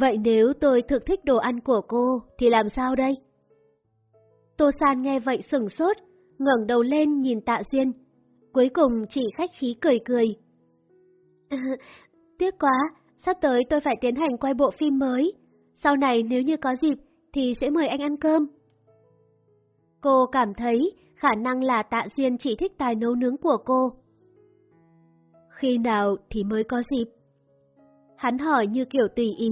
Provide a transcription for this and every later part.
Vậy nếu tôi thực thích đồ ăn của cô, thì làm sao đây? Tô San nghe vậy sừng sốt, ngẩng đầu lên nhìn Tạ Duyên. Cuối cùng chỉ khách khí cười cười. tiếc quá, sắp tới tôi phải tiến hành quay bộ phim mới. Sau này nếu như có dịp thì sẽ mời anh ăn cơm. Cô cảm thấy khả năng là Tạ Duyên chỉ thích tài nấu nướng của cô. Khi nào thì mới có dịp? Hắn hỏi như kiểu tùy ý.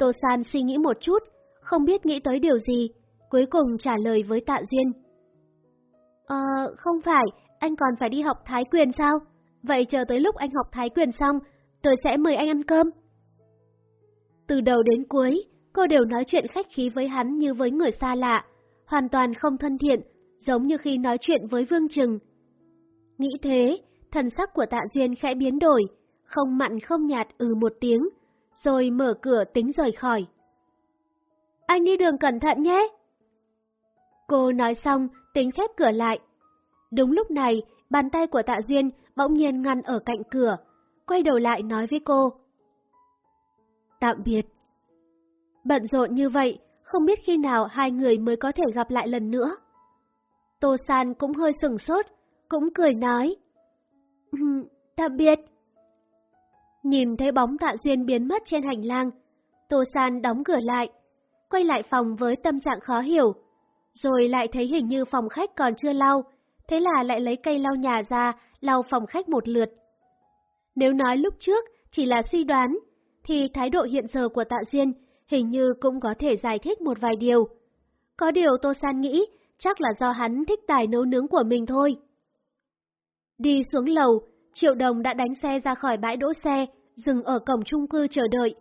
Tô San suy nghĩ một chút, không biết nghĩ tới điều gì, cuối cùng trả lời với Tạ Duyên. Ờ, không phải, anh còn phải đi học Thái Quyền sao? Vậy chờ tới lúc anh học Thái Quyền xong, tôi sẽ mời anh ăn cơm. Từ đầu đến cuối, cô đều nói chuyện khách khí với hắn như với người xa lạ, hoàn toàn không thân thiện, giống như khi nói chuyện với Vương Trừng. Nghĩ thế, thần sắc của Tạ Duyên khẽ biến đổi, không mặn không nhạt ừ một tiếng, rồi mở cửa tính rời khỏi. Anh đi đường cẩn thận nhé! Cô nói xong, tính khép cửa lại. Đúng lúc này, bàn tay của Tạ Duyên bỗng nhiên ngăn ở cạnh cửa, quay đầu lại nói với cô. Tạm biệt. Bận rộn như vậy, không biết khi nào hai người mới có thể gặp lại lần nữa. Tô San cũng hơi sừng sốt, cũng cười nói. Tạm biệt. Nhìn thấy bóng tạ duyên biến mất trên hành lang, Tô San đóng cửa lại, quay lại phòng với tâm trạng khó hiểu. Rồi lại thấy hình như phòng khách còn chưa lau, thế là lại lấy cây lau nhà ra, lau phòng khách một lượt. Nếu nói lúc trước chỉ là suy đoán, thì thái độ hiện giờ của Tạ Duyên hình như cũng có thể giải thích một vài điều. Có điều Tô San nghĩ chắc là do hắn thích tài nấu nướng của mình thôi. Đi xuống lầu, Triệu Đồng đã đánh xe ra khỏi bãi đỗ xe, dừng ở cổng chung cư chờ đợi.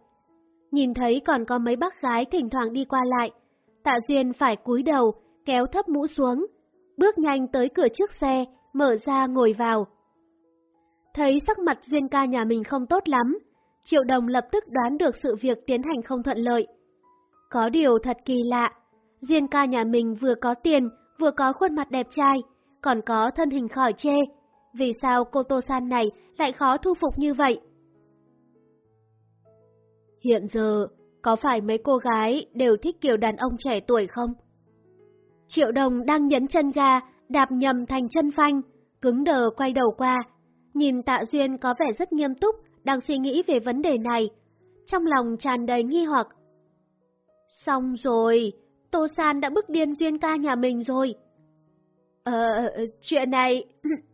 Nhìn thấy còn có mấy bác gái thỉnh thoảng đi qua lại, Tạ Duyên phải cúi đầu, kéo thấp mũ xuống, bước nhanh tới cửa trước xe, mở ra ngồi vào. Thấy sắc mặt Duyên ca nhà mình không tốt lắm, Triệu Đồng lập tức đoán được sự việc tiến hành không thuận lợi. Có điều thật kỳ lạ, Duyên ca nhà mình vừa có tiền, vừa có khuôn mặt đẹp trai, còn có thân hình khỏi chê. Vì sao cô Tô San này lại khó thu phục như vậy? Hiện giờ, có phải mấy cô gái đều thích kiểu đàn ông trẻ tuổi không? Triệu đồng đang nhấn chân ga, đạp nhầm thành chân phanh, cứng đờ quay đầu qua. Nhìn tạ Duyên có vẻ rất nghiêm túc, đang suy nghĩ về vấn đề này. Trong lòng tràn đầy nghi hoặc. Xong rồi, Tô San đã bức điên Duyên ca nhà mình rồi. Ờ, chuyện này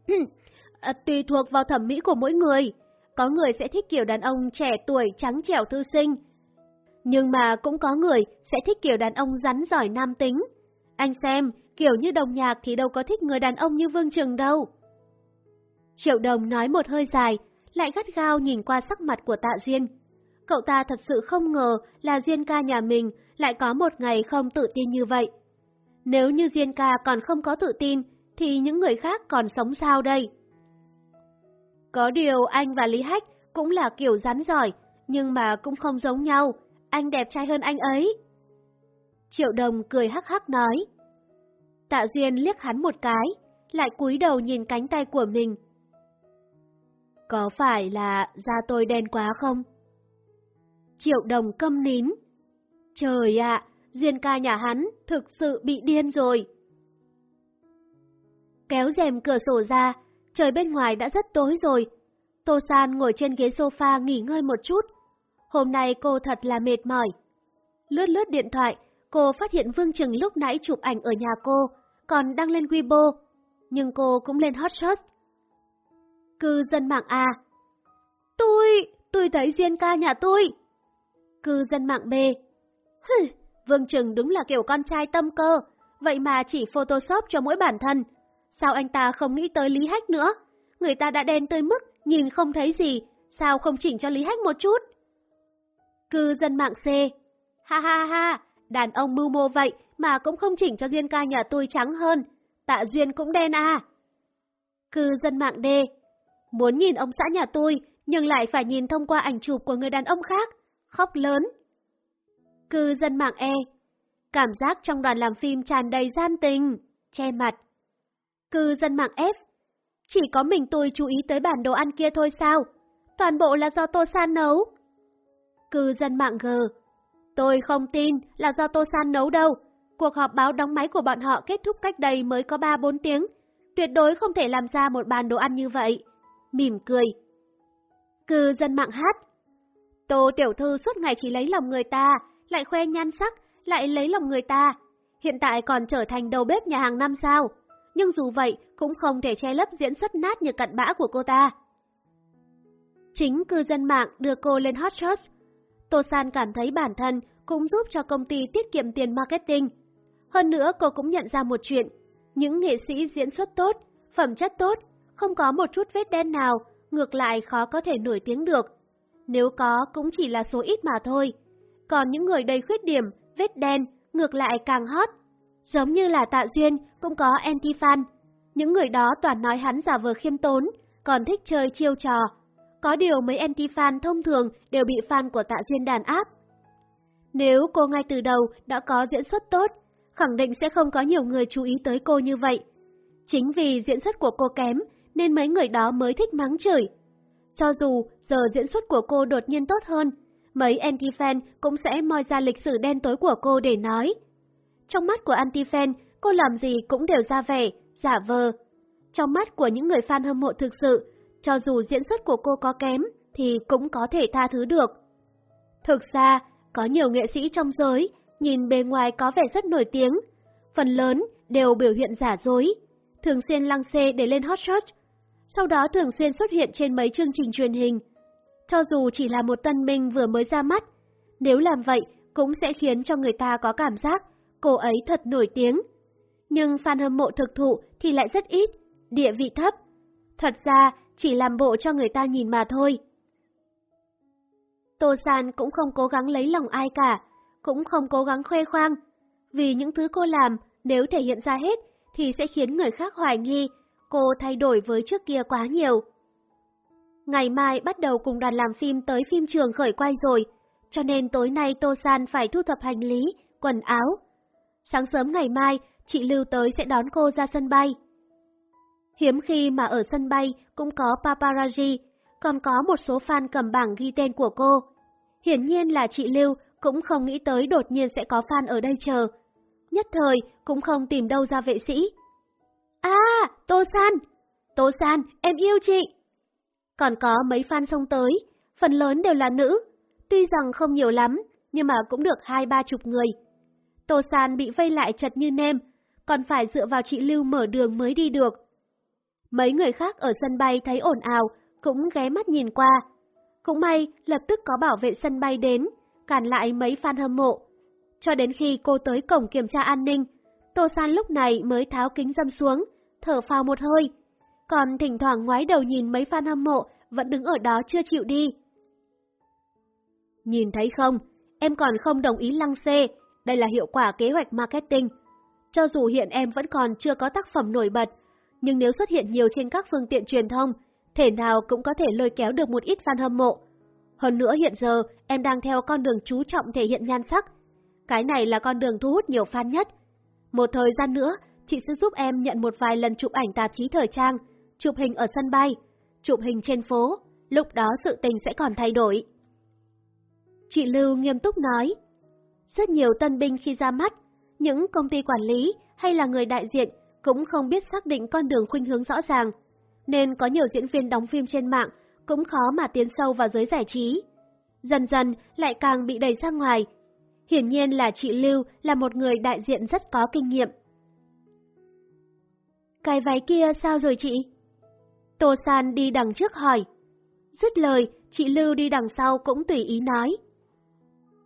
À, tùy thuộc vào thẩm mỹ của mỗi người. Có người sẽ thích kiểu đàn ông trẻ tuổi trắng trẻo thư sinh. Nhưng mà cũng có người sẽ thích kiểu đàn ông rắn giỏi nam tính. Anh xem, kiểu như đồng nhạc thì đâu có thích người đàn ông như Vương Trừng đâu. Triệu đồng nói một hơi dài, lại gắt gao nhìn qua sắc mặt của tạ Duyên. Cậu ta thật sự không ngờ là Duyên ca nhà mình lại có một ngày không tự tin như vậy. Nếu như Duyên ca còn không có tự tin, thì những người khác còn sống sao đây? Có điều anh và Lý Hách cũng là kiểu rắn giỏi, nhưng mà cũng không giống nhau, anh đẹp trai hơn anh ấy. Triệu đồng cười hắc hắc nói. Tạ Duyên liếc hắn một cái, lại cúi đầu nhìn cánh tay của mình. Có phải là da tôi đen quá không? Triệu đồng câm nín. Trời ạ, Duyên ca nhà hắn thực sự bị điên rồi. Kéo rèm cửa sổ ra, trời bên ngoài đã rất tối rồi. Tô San ngồi trên ghế sofa nghỉ ngơi một chút. Hôm nay cô thật là mệt mỏi. Lướt lướt điện thoại, cô phát hiện Vương Trừng lúc nãy chụp ảnh ở nhà cô, còn đăng lên Weibo. Nhưng cô cũng lên hot shot. Cư dân mạng A. Tôi, tôi thấy Diên ca nhà tôi. Cư dân mạng B. Hừ, Vương Trừng đúng là kiểu con trai tâm cơ, vậy mà chỉ photoshop cho mỗi bản thân. Sao anh ta không nghĩ tới Lý Hách nữa? Người ta đã đen tới mức nhìn không thấy gì, sao không chỉnh cho Lý Hách một chút? Cư dân mạng C. Ha ha ha, đàn ông mưu mô vậy mà cũng không chỉnh cho Duyên ca nhà tôi trắng hơn. Tạ Duyên cũng đen à. Cư dân mạng D. Muốn nhìn ông xã nhà tôi, nhưng lại phải nhìn thông qua ảnh chụp của người đàn ông khác. Khóc lớn. Cư dân mạng E. Cảm giác trong đoàn làm phim tràn đầy gian tình, che mặt. Cư dân mạng F. Chỉ có mình tôi chú ý tới bản đồ ăn kia thôi sao? Toàn bộ là do Tô San nấu. Cư dân mạng G. Tôi không tin là do Tô San nấu đâu. Cuộc họp báo đóng máy của bọn họ kết thúc cách đây mới có 3-4 tiếng. Tuyệt đối không thể làm ra một bàn đồ ăn như vậy. Mỉm cười. Cư dân mạng hát. Tô tiểu thư suốt ngày chỉ lấy lòng người ta, lại khoe nhan sắc, lại lấy lòng người ta. Hiện tại còn trở thành đầu bếp nhà hàng năm sao. Nhưng dù vậy cũng không thể che lấp diễn xuất nát như cặn bã của cô ta. Chính cư dân mạng đưa cô lên hot shots. Tô San cảm thấy bản thân cũng giúp cho công ty tiết kiệm tiền marketing. Hơn nữa cô cũng nhận ra một chuyện, những nghệ sĩ diễn xuất tốt, phẩm chất tốt, không có một chút vết đen nào, ngược lại khó có thể nổi tiếng được. Nếu có cũng chỉ là số ít mà thôi. Còn những người đầy khuyết điểm, vết đen, ngược lại càng hot. Giống như là Tạ Duyên cũng có anti-fan. Những người đó toàn nói hắn giả vờ khiêm tốn, còn thích chơi chiêu trò. Có điều mấy anti-fan thông thường đều bị fan của Tạ Duyên đàn áp. Nếu cô ngay từ đầu đã có diễn xuất tốt, khẳng định sẽ không có nhiều người chú ý tới cô như vậy. Chính vì diễn xuất của cô kém nên mấy người đó mới thích mắng chửi. Cho dù giờ diễn xuất của cô đột nhiên tốt hơn, mấy anti-fan cũng sẽ moi ra lịch sử đen tối của cô để nói. Trong mắt của anti-fan, cô làm gì cũng đều ra vẻ, giả vờ. Trong mắt của những người fan hâm mộ thực sự, cho dù diễn xuất của cô có kém, thì cũng có thể tha thứ được. Thực ra, có nhiều nghệ sĩ trong giới, nhìn bề ngoài có vẻ rất nổi tiếng, phần lớn đều biểu hiện giả dối, thường xuyên lăng xê để lên hot shot, sau đó thường xuyên xuất hiện trên mấy chương trình truyền hình. Cho dù chỉ là một tân binh vừa mới ra mắt, nếu làm vậy cũng sẽ khiến cho người ta có cảm giác cô ấy thật nổi tiếng. Nhưng fan hâm mộ thực thụ thì lại rất ít, địa vị thấp. Thật ra chỉ làm bộ cho người ta nhìn mà thôi. Tô San cũng không cố gắng lấy lòng ai cả, cũng không cố gắng khoe khoang. Vì những thứ cô làm, nếu thể hiện ra hết, thì sẽ khiến người khác hoài nghi cô thay đổi với trước kia quá nhiều. Ngày mai bắt đầu cùng đoàn làm phim tới phim trường khởi quay rồi, cho nên tối nay Tô San phải thu thập hành lý, quần áo. Sáng sớm ngày mai, chị Lưu tới sẽ đón cô ra sân bay. Hiếm khi mà ở sân bay cũng có paparazzi, còn có một số fan cầm bảng ghi tên của cô. Hiển nhiên là chị Lưu cũng không nghĩ tới đột nhiên sẽ có fan ở đây chờ. Nhất thời cũng không tìm đâu ra vệ sĩ. À, Tô San! Tô San, em yêu chị! Còn có mấy fan xông tới, phần lớn đều là nữ. Tuy rằng không nhiều lắm, nhưng mà cũng được hai ba chục người. Tô San bị vây lại chật như nêm, còn phải dựa vào chị Lưu mở đường mới đi được. Mấy người khác ở sân bay thấy ồn ào, cũng ghé mắt nhìn qua. Cũng may, lập tức có bảo vệ sân bay đến, cản lại mấy fan hâm mộ. Cho đến khi cô tới cổng kiểm tra an ninh, Tô San lúc này mới tháo kính dâm xuống, thở phào một hơi. Còn thỉnh thoảng ngoái đầu nhìn mấy fan hâm mộ vẫn đứng ở đó chưa chịu đi. Nhìn thấy không, em còn không đồng ý lăng xê, đây là hiệu quả kế hoạch marketing. Cho dù hiện em vẫn còn chưa có tác phẩm nổi bật, nhưng nếu xuất hiện nhiều trên các phương tiện truyền thông, thể nào cũng có thể lôi kéo được một ít fan hâm mộ. Hơn nữa hiện giờ em đang theo con đường chú trọng thể hiện nhan sắc. Cái này là con đường thu hút nhiều fan nhất. Một thời gian nữa, chị sẽ giúp em nhận một vài lần chụp ảnh tạp chí thời trang, chụp hình ở sân bay, chụp hình trên phố, lúc đó sự tình sẽ còn thay đổi. Chị Lưu nghiêm túc nói, rất nhiều tân binh khi ra mắt, những công ty quản lý hay là người đại diện cũng không biết xác định con đường khuynh hướng rõ ràng, nên có nhiều diễn viên đóng phim trên mạng cũng khó mà tiến sâu vào giới giải trí. Dần dần lại càng bị đẩy ra ngoài. Hiển nhiên là chị Lưu là một người đại diện rất có kinh nghiệm. Cái váy kia sao rồi chị? Tô San đi đằng trước hỏi. Dứt lời, chị Lưu đi đằng sau cũng tùy ý nói.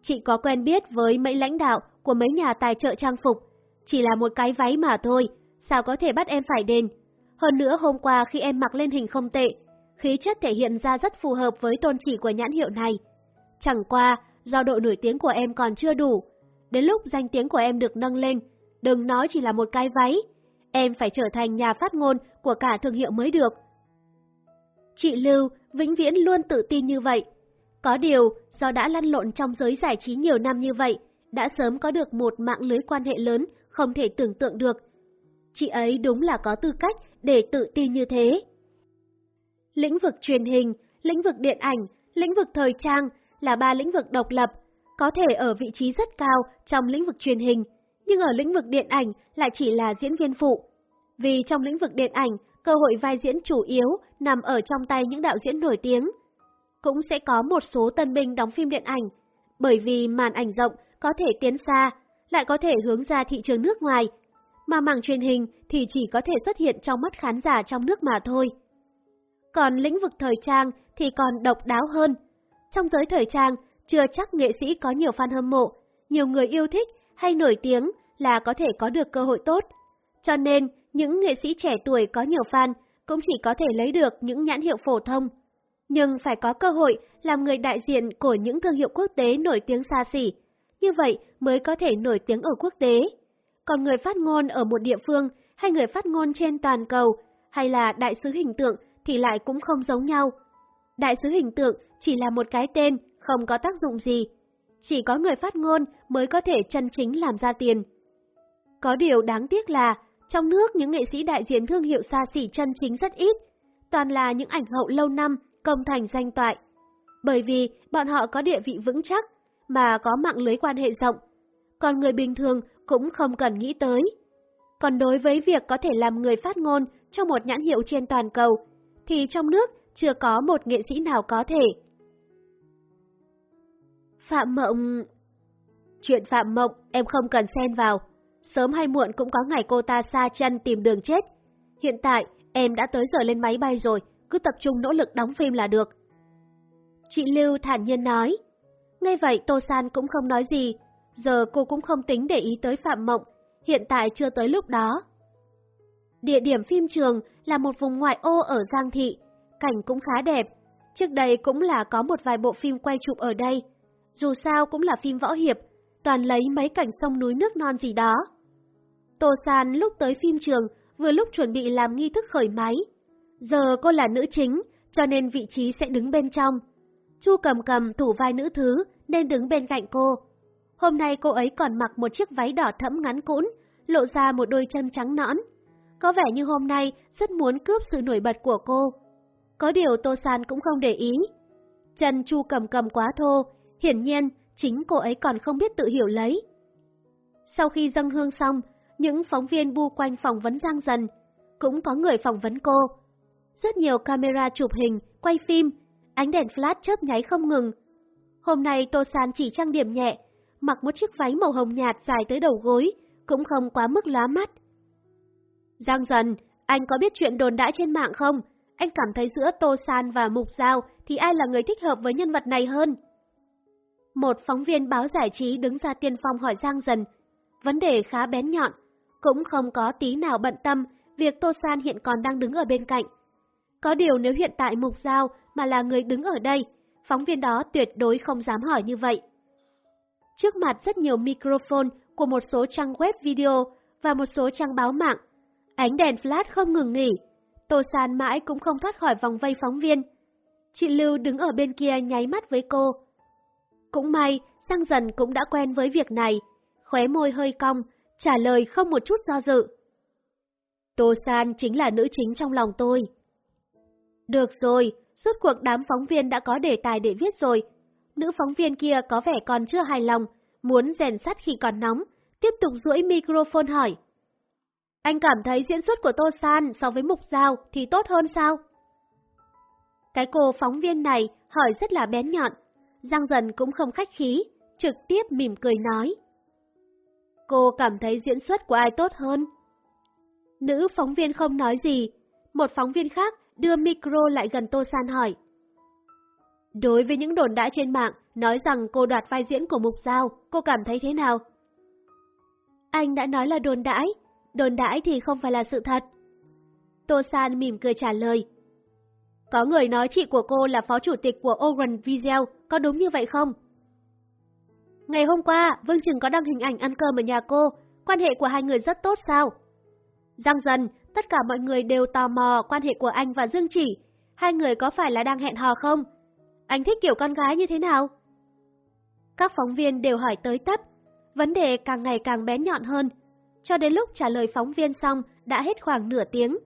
Chị có quen biết với mấy lãnh đạo của mấy nhà tài trợ trang phục, chỉ là một cái váy mà thôi, sao có thể bắt em phải đền. Hơn nữa hôm qua khi em mặc lên hình không tệ, khí chất thể hiện ra rất phù hợp với tôn chỉ của nhãn hiệu này. Chẳng qua, do độ nổi tiếng của em còn chưa đủ, đến lúc danh tiếng của em được nâng lên, đừng nói chỉ là một cái váy, em phải trở thành nhà phát ngôn của cả thương hiệu mới được. Chị Lưu vĩnh viễn luôn tự tin như vậy. Có điều, do đã lăn lộn trong giới giải trí nhiều năm như vậy, đã sớm có được một mạng lưới quan hệ lớn không thể tưởng tượng được. Chị ấy đúng là có tư cách để tự tin như thế. Lĩnh vực truyền hình, lĩnh vực điện ảnh, lĩnh vực thời trang, là ba lĩnh vực độc lập, có thể ở vị trí rất cao trong lĩnh vực truyền hình, nhưng ở lĩnh vực điện ảnh lại chỉ là diễn viên phụ. Vì trong lĩnh vực điện ảnh, cơ hội vai diễn chủ yếu nằm ở trong tay những đạo diễn nổi tiếng. Cũng sẽ có một số tân binh đóng phim điện ảnh, bởi vì màn ảnh rộng có thể tiến xa, lại có thể hướng ra thị trường nước ngoài, mà mảng truyền hình thì chỉ có thể xuất hiện trong mắt khán giả trong nước mà thôi. Còn lĩnh vực thời trang thì còn độc đáo hơn. Trong giới thời trang, chưa chắc nghệ sĩ có nhiều fan hâm mộ, nhiều người yêu thích hay nổi tiếng là có thể có được cơ hội tốt. Cho nên, những nghệ sĩ trẻ tuổi có nhiều fan cũng chỉ có thể lấy được những nhãn hiệu phổ thông. Nhưng phải có cơ hội làm người đại diện của những thương hiệu quốc tế nổi tiếng xa xỉ, như vậy mới có thể nổi tiếng ở quốc tế. Còn người phát ngôn ở một địa phương hay người phát ngôn trên toàn cầu hay là đại sứ hình tượng thì lại cũng không giống nhau. Đại sứ hình tượng chỉ là một cái tên, không có tác dụng gì. Chỉ có người phát ngôn mới có thể chân chính làm ra tiền. Có điều đáng tiếc là, trong nước những nghệ sĩ đại diện thương hiệu xa xỉ chân chính rất ít, toàn là những ảnh hậu lâu năm, công thành danh toại. Bởi vì bọn họ có địa vị vững chắc, mà có mạng lưới quan hệ rộng, còn người bình thường cũng không cần nghĩ tới. Còn đối với việc có thể làm người phát ngôn cho một nhãn hiệu trên toàn cầu, thì trong nước chưa có một nghệ sĩ nào có thể. Phạm Mộng... Chuyện Phạm Mộng em không cần xen vào. Sớm hay muộn cũng có ngày cô ta xa chân tìm đường chết. Hiện tại em đã tới giờ lên máy bay rồi, cứ tập trung nỗ lực đóng phim là được. Chị Lưu thản nhiên nói. Ngay vậy Tô San cũng không nói gì, giờ cô cũng không tính để ý tới Phạm Mộng, hiện tại chưa tới lúc đó. Địa điểm phim trường là một vùng ngoại ô ở Giang Thị, cảnh cũng khá đẹp. Trước đây cũng là có một vài bộ phim quay chụp ở đây. Dù sao cũng là phim võ hiệp, toàn lấy mấy cảnh sông núi nước non gì đó. Tô San lúc tới phim trường vừa lúc chuẩn bị làm nghi thức khởi máy. Giờ cô là nữ chính, cho nên vị trí sẽ đứng bên trong. Chu cầm cầm thủ vai nữ thứ nên đứng bên cạnh cô. Hôm nay cô ấy còn mặc một chiếc váy đỏ thẫm ngắn cũn, lộ ra một đôi chân trắng nõn. Có vẻ như hôm nay rất muốn cướp sự nổi bật của cô. Có điều Tô San cũng không để ý. Chân Chu cầm cầm quá thô, hiển nhiên chính cô ấy còn không biết tự hiểu lấy. Sau khi dâng hương xong, những phóng viên bu quanh phỏng vấn Giang Dần, cũng có người phỏng vấn cô. Rất nhiều camera chụp hình, quay phim, ánh đèn flash chớp nháy không ngừng. Hôm nay Tô San chỉ trang điểm nhẹ, mặc một chiếc váy màu hồng nhạt dài tới đầu gối, cũng không quá mức lóa mắt. Giang dần, anh có biết chuyện đồn đãi trên mạng không? Anh cảm thấy giữa Tô San và Mục Giao thì ai là người thích hợp với nhân vật này hơn? Một phóng viên báo giải trí đứng ra tiên phong hỏi Giang dần. Vấn đề khá bén nhọn, cũng không có tí nào bận tâm việc Tô San hiện còn đang đứng ở bên cạnh. Có điều nếu hiện tại Mục Giao mà là người đứng ở đây, phóng viên đó tuyệt đối không dám hỏi như vậy. Trước mặt rất nhiều microphone của một số trang web video và một số trang báo mạng, ánh đèn flash không ngừng nghỉ, Tô San mãi cũng không thoát khỏi vòng vây phóng viên. Chị Lưu đứng ở bên kia nháy mắt với cô. Cũng may, sang Dần cũng đã quen với việc này, khóe môi hơi cong, trả lời không một chút do dự. Tô San chính là nữ chính trong lòng tôi. Được rồi, suốt cuộc đám phóng viên đã có đề tài để viết rồi. Nữ phóng viên kia có vẻ còn chưa hài lòng, muốn rèn sắt khi còn nóng, tiếp tục duỗi microphone hỏi. Anh cảm thấy diễn xuất của Tô San so với Mục Giao thì tốt hơn sao? Cái cô phóng viên này hỏi rất là bén nhọn, Giang dần cũng không khách khí, trực tiếp mỉm cười nói. Cô cảm thấy diễn xuất của ai tốt hơn? Nữ phóng viên không nói gì, một phóng viên khác đưa micro lại gần Tô San hỏi. Đối với những đồn đãi trên mạng nói rằng cô đoạt vai diễn của Mục Giao, cô cảm thấy thế nào? Anh đã nói là đồn đãi, đồn đãi thì không phải là sự thật. Tô San mỉm cười trả lời. Có người nói chị của cô là phó chủ tịch của Oren Video, có đúng như vậy không? Ngày hôm qua, Vương Trừng có đăng hình ảnh ăn cơm ở nhà cô, quan hệ của hai người rất tốt sao? Giang dần, tất cả mọi người đều tò mò quan hệ của anh và Dương Chỉ. Hai người có phải là đang hẹn hò không? Anh thích kiểu con gái như thế nào? Các phóng viên đều hỏi tới tấp, vấn đề càng ngày càng bén nhọn hơn. Cho đến lúc trả lời phóng viên xong đã hết khoảng nửa tiếng.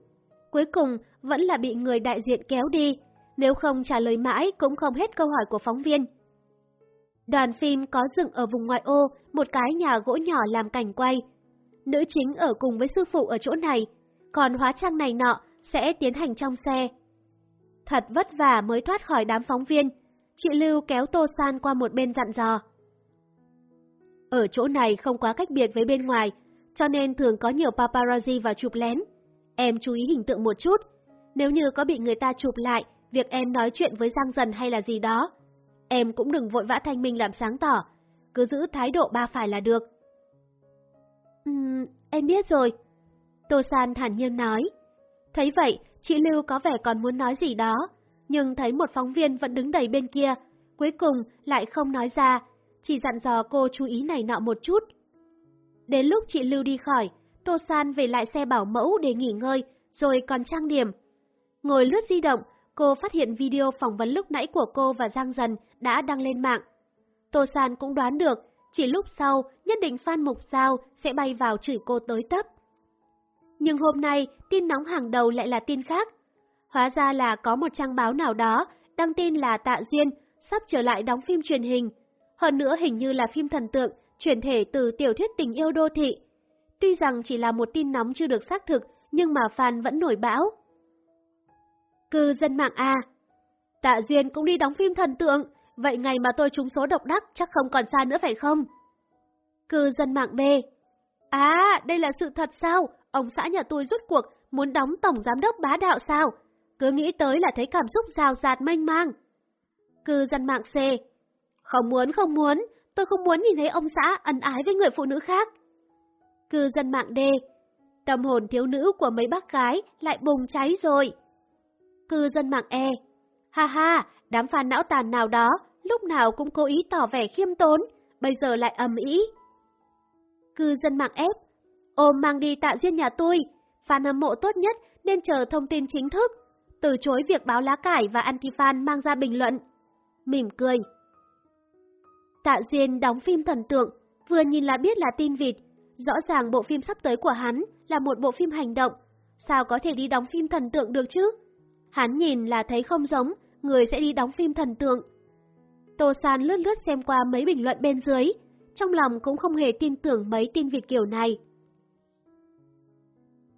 Cuối cùng vẫn là bị người đại diện kéo đi, nếu không trả lời mãi cũng không hết câu hỏi của phóng viên. Đoàn phim có dựng ở vùng ngoại ô, một cái nhà gỗ nhỏ làm cảnh quay. Nữ chính ở cùng với sư phụ ở chỗ này, còn hóa trang này nọ sẽ tiến hành trong xe. Thật vất vả mới thoát khỏi đám phóng viên, chị Lưu kéo Tô San qua một bên dặn dò. Ở chỗ này không quá cách biệt với bên ngoài, cho nên thường có nhiều paparazzi vào chụp lén. Em chú ý hình tượng một chút, nếu như có bị người ta chụp lại việc em nói chuyện với Giang Dần hay là gì đó, em cũng đừng vội vã thanh minh làm sáng tỏ, cứ giữ thái độ ba phải là được. Ừm, em biết rồi. Tô San thản nhiên nói. Thấy vậy, chị Lưu có vẻ còn muốn nói gì đó, nhưng thấy một phóng viên vẫn đứng đầy bên kia, cuối cùng lại không nói ra, chỉ dặn dò cô chú ý này nọ một chút. Đến lúc chị Lưu đi khỏi, Tô San về lại xe bảo mẫu để nghỉ ngơi, rồi còn trang điểm. Ngồi lướt di động, cô phát hiện video phỏng vấn lúc nãy của cô và Giang Dần đã đăng lên mạng. Tô San cũng đoán được, chỉ lúc sau nhất định Phan Mục Giao sẽ bay vào chửi cô tới tấp. Nhưng hôm nay, tin nóng hàng đầu lại là tin khác. Hóa ra là có một trang báo nào đó đăng tin là Tạ Duyên sắp trở lại đóng phim truyền hình. Hơn nữa hình như là phim thần tượng, chuyển thể từ tiểu thuyết tình yêu đô thị. Tuy rằng chỉ là một tin nóng chưa được xác thực, nhưng mà fan vẫn nổi bão. Cư dân mạng A Tạ Duyên cũng đi đóng phim thần tượng, vậy ngày mà tôi trúng số độc đắc chắc không còn xa nữa phải không? Cư dân mạng B À, đây là sự thật sao? Ông xã nhà tôi rút cuộc muốn đóng tổng giám đốc bá đạo sao? Cứ nghĩ tới là thấy cảm xúc rào rạt mênh mang. Cư dân mạng C Không muốn, không muốn, tôi không muốn nhìn thấy ông xã ân ái với người phụ nữ khác. Cư dân mạng D Tâm hồn thiếu nữ của mấy bác gái lại bùng cháy rồi. Cư dân mạng E Ha ha, đám fan não tàn nào đó lúc nào cũng cố ý tỏ vẻ khiêm tốn, bây giờ lại ầm ĩ. Cư dân mạng F Ôm mang đi tạ duyên nhà tôi, fan hâm mộ tốt nhất nên chờ thông tin chính thức, từ chối việc báo lá cải và anti-fan mang ra bình luận. Mỉm cười. Tạ Duyên đóng phim thần tượng, vừa nhìn là biết là tin vịt. Rõ ràng bộ phim sắp tới của hắn là một bộ phim hành động, sao có thể đi đóng phim thần tượng được chứ? Hắn nhìn là thấy không giống, người sẽ đi đóng phim thần tượng. Tô San lướt lướt xem qua mấy bình luận bên dưới, trong lòng cũng không hề tin tưởng mấy tin vịt kiểu này.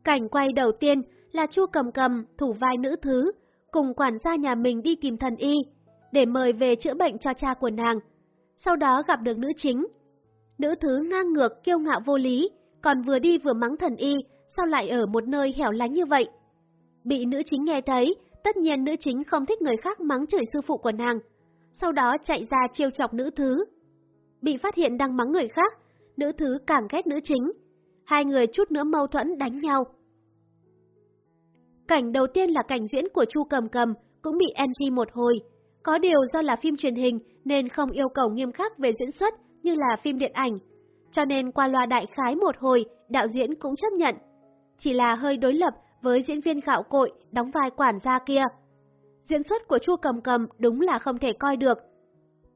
Cảnh quay đầu tiên là Chu Cầm Cầm, thủ vai nữ thứ, cùng quản gia nhà mình đi tìm thần y, để mời về chữa bệnh cho cha của nàng. Sau đó gặp được nữ chính. Nữ thứ ngang ngược, kiêu ngạo vô lý, còn vừa đi vừa mắng thần y, sao lại ở một nơi hẻo lánh như vậy? Bị nữ chính nghe thấy, tất nhiên nữ chính không thích người khác mắng chửi sư phụ của nàng. Sau đó chạy ra chiêu chọc nữ thứ. Bị phát hiện đang mắng người khác, nữ thứ càng ghét nữ chính. Hai người chút nữa mâu thuẫn đánh nhau. Cảnh đầu tiên là cảnh diễn của Chu Cầm Cầm, cũng bị NG một hồi. Có điều do là phim truyền hình nên không yêu cầu nghiêm khắc về diễn xuất như là phim điện ảnh. Cho nên qua loa đại khái một hồi, đạo diễn cũng chấp nhận. Chỉ là hơi đối lập với diễn viên gạo cội đóng vai quản gia kia. Diễn xuất của Chu Cầm Cầm đúng là không thể coi được.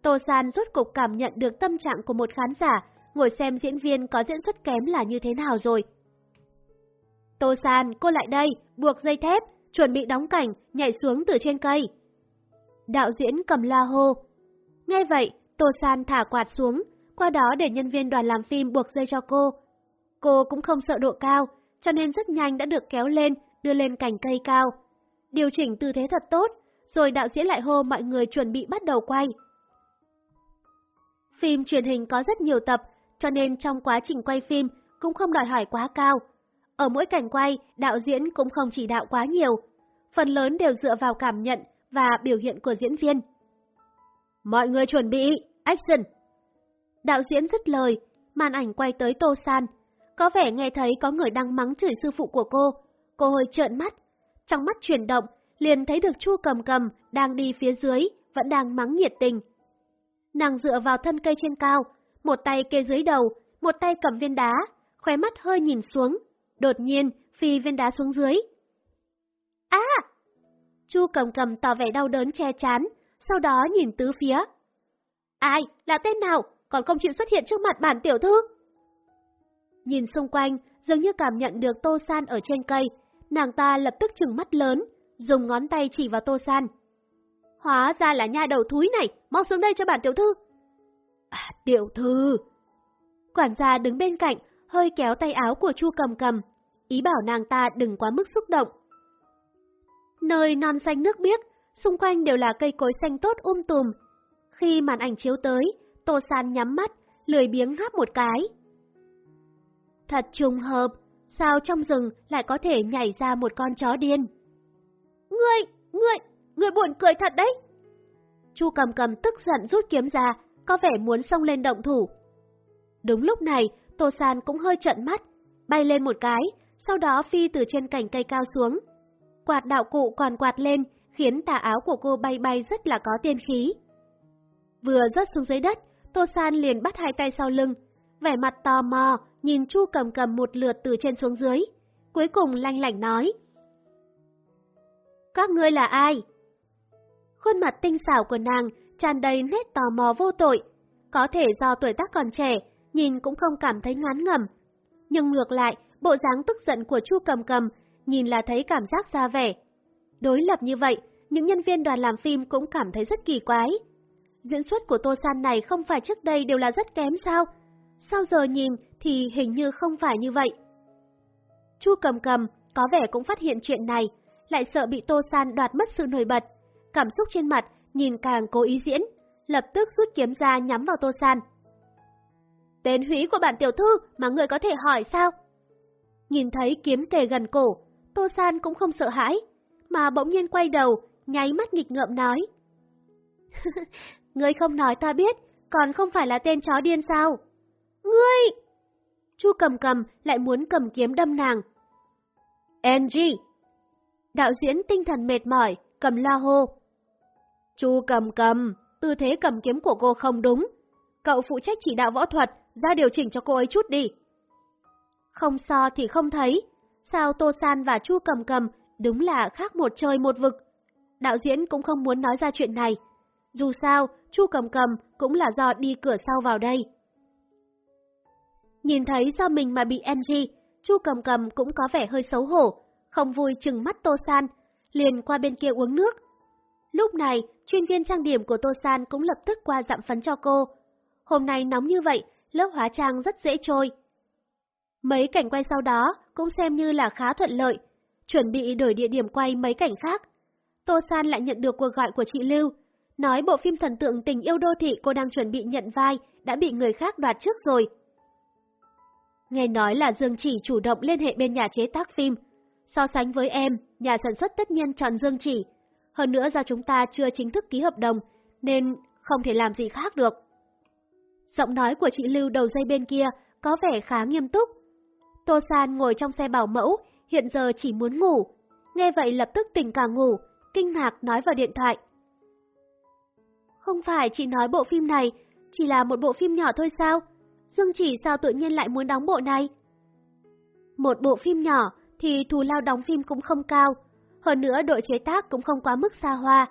Tô San rốt cục cảm nhận được tâm trạng của một khán giả ngồi xem diễn viên có diễn xuất kém là như thế nào rồi. Tô San, cô lại đây, buộc dây thép, chuẩn bị đóng cảnh, nhảy xuống từ trên cây. Đạo diễn cầm la hô. Nghe vậy, Tô San thả quạt xuống, qua đó để nhân viên đoàn làm phim buộc dây cho cô. Cô cũng không sợ độ cao, cho nên rất nhanh đã được kéo lên, đưa lên cành cây cao. Điều chỉnh tư thế thật tốt, rồi đạo diễn lại hô mọi người chuẩn bị bắt đầu quay. Phim truyền hình có rất nhiều tập, cho nên trong quá trình quay phim cũng không đòi hỏi quá cao. Ở mỗi cảnh quay, đạo diễn cũng không chỉ đạo quá nhiều, phần lớn đều dựa vào cảm nhận và biểu hiện của diễn viên. Mọi người chuẩn bị, action! Đạo diễn dứt lời, màn ảnh quay tới Tô San. Có vẻ nghe thấy có người đang mắng chửi sư phụ của cô. Cô hơi trợn mắt. Trong mắt chuyển động, liền thấy được Chu cầm cầm đang đi phía dưới, vẫn đang mắng nhiệt tình. Nàng dựa vào thân cây trên cao, một tay kê dưới đầu, một tay cầm viên đá, khóe mắt hơi nhìn xuống. Đột nhiên, phi viên đá xuống dưới. À! Chu cầm cầm tỏ vẻ đau đớn che chán, sau đó nhìn tứ phía. Ai? Là tên nào? Còn không chịu xuất hiện trước mặt bản tiểu thư? Nhìn xung quanh, dường như cảm nhận được Tô San ở trên cây, nàng ta lập tức trừng mắt lớn, dùng ngón tay chỉ vào Tô San. Hóa ra là nha đầu thúi này, mau xuống đây cho bản tiểu thư. À, tiểu thư! Quản gia đứng bên cạnh, hơi kéo tay áo của Chu cầm cầm, ý bảo nàng ta đừng quá mức xúc động. Nơi non xanh nước biếc, xung quanh đều là cây cối xanh tốt um tùm. Khi màn ảnh chiếu tới, Tô San nhắm mắt, lười biếng ngáp một cái. Thật trùng hợp, sao trong rừng lại có thể nhảy ra một con chó điên? Ngươi, ngươi, ngươi buồn cười thật đấy! Chu cầm cầm tức giận rút kiếm ra, có vẻ muốn xông lên động thủ. Đúng lúc này, Tô San cũng hơi trận mắt, bay lên một cái, sau đó phi từ trên cành cây cao xuống. Quạt đạo cụ còn quạt lên, khiến tà áo của cô bay bay rất là có tiên khí. Vừa rớt xuống dưới đất, Tô San liền bắt hai tay sau lưng, vẻ mặt tò mò, nhìn Chu cầm cầm một lượt từ trên xuống dưới. Cuối cùng lanh lảnh nói. Các ngươi là ai? Khuôn mặt tinh xảo của nàng tràn đầy nét tò mò vô tội. Có thể do tuổi tác còn trẻ, nhìn cũng không cảm thấy ngán ngẩm. Nhưng ngược lại, bộ dáng tức giận của Chu cầm cầm, nhìn là thấy cảm giác ra vẻ. Đối lập như vậy, những nhân viên đoàn làm phim cũng cảm thấy rất kỳ quái. Diễn xuất của Tô San này không phải trước đây đều là rất kém sao? Sao giờ nhìn thì hình như không phải như vậy. Chu cầm cầm có vẻ cũng phát hiện chuyện này, lại sợ bị Tô San đoạt mất sự nổi bật. Cảm xúc trên mặt nhìn càng cố ý diễn, lập tức rút kiếm ra nhắm vào Tô San. Tên húy của bản tiểu thư mà người có thể hỏi sao? Nhìn thấy kiếm kề gần cổ, Tô San cũng không sợ hãi, mà bỗng nhiên quay đầu, nháy mắt nghịch ngợm nói. Ngươi không nói ta biết, còn không phải là tên chó điên sao? Ngươi! Chu cầm cầm lại muốn cầm kiếm đâm nàng. Angie! Đạo diễn tinh thần mệt mỏi, cầm la hô. Chu cầm cầm, tư thế cầm kiếm của cô không đúng. Cậu phụ trách chỉ đạo võ thuật, ra điều chỉnh cho cô ấy chút đi. Không so thì không thấy. Sao Tô San và Chu cầm cầm đúng là khác một trời một vực. Đạo diễn cũng không muốn nói ra chuyện này. Dù sao, Chu cầm cầm cũng là do đi cửa sau vào đây. Nhìn thấy do mình mà bị Angie, Chu cầm cầm cũng có vẻ hơi xấu hổ, không vui chừng mắt Tô San, liền qua bên kia uống nước. Lúc này, chuyên viên trang điểm của Tô San cũng lập tức qua dặm phấn cho cô. Hôm nay nóng như vậy, lớp hóa trang rất dễ trôi. Mấy cảnh quay sau đó cũng xem như là khá thuận lợi, chuẩn bị đổi địa điểm quay mấy cảnh khác. Tô San lại nhận được cuộc gọi của chị Lưu, nói bộ phim thần tượng tình yêu đô thị cô đang chuẩn bị nhận vai đã bị người khác đoạt trước rồi. Nghe nói là Dương Chỉ chủ động liên hệ bên nhà chế tác phim. So sánh với em, nhà sản xuất tất nhiên chọn Dương Chỉ. Hơn nữa do chúng ta chưa chính thức ký hợp đồng, nên không thể làm gì khác được. Giọng nói của chị Lưu đầu dây bên kia có vẻ khá nghiêm túc. Tô San ngồi trong xe bảo mẫu, hiện giờ chỉ muốn ngủ. Nghe vậy lập tức tỉnh cả ngủ, kinh ngạc nói vào điện thoại. Không phải chị nói bộ phim này chỉ là một bộ phim nhỏ thôi sao? Dương chỉ sao tự nhiên lại muốn đóng bộ này? Một bộ phim nhỏ thì thù lao đóng phim cũng không cao, hơn nữa đội chế tác cũng không quá mức xa hoa.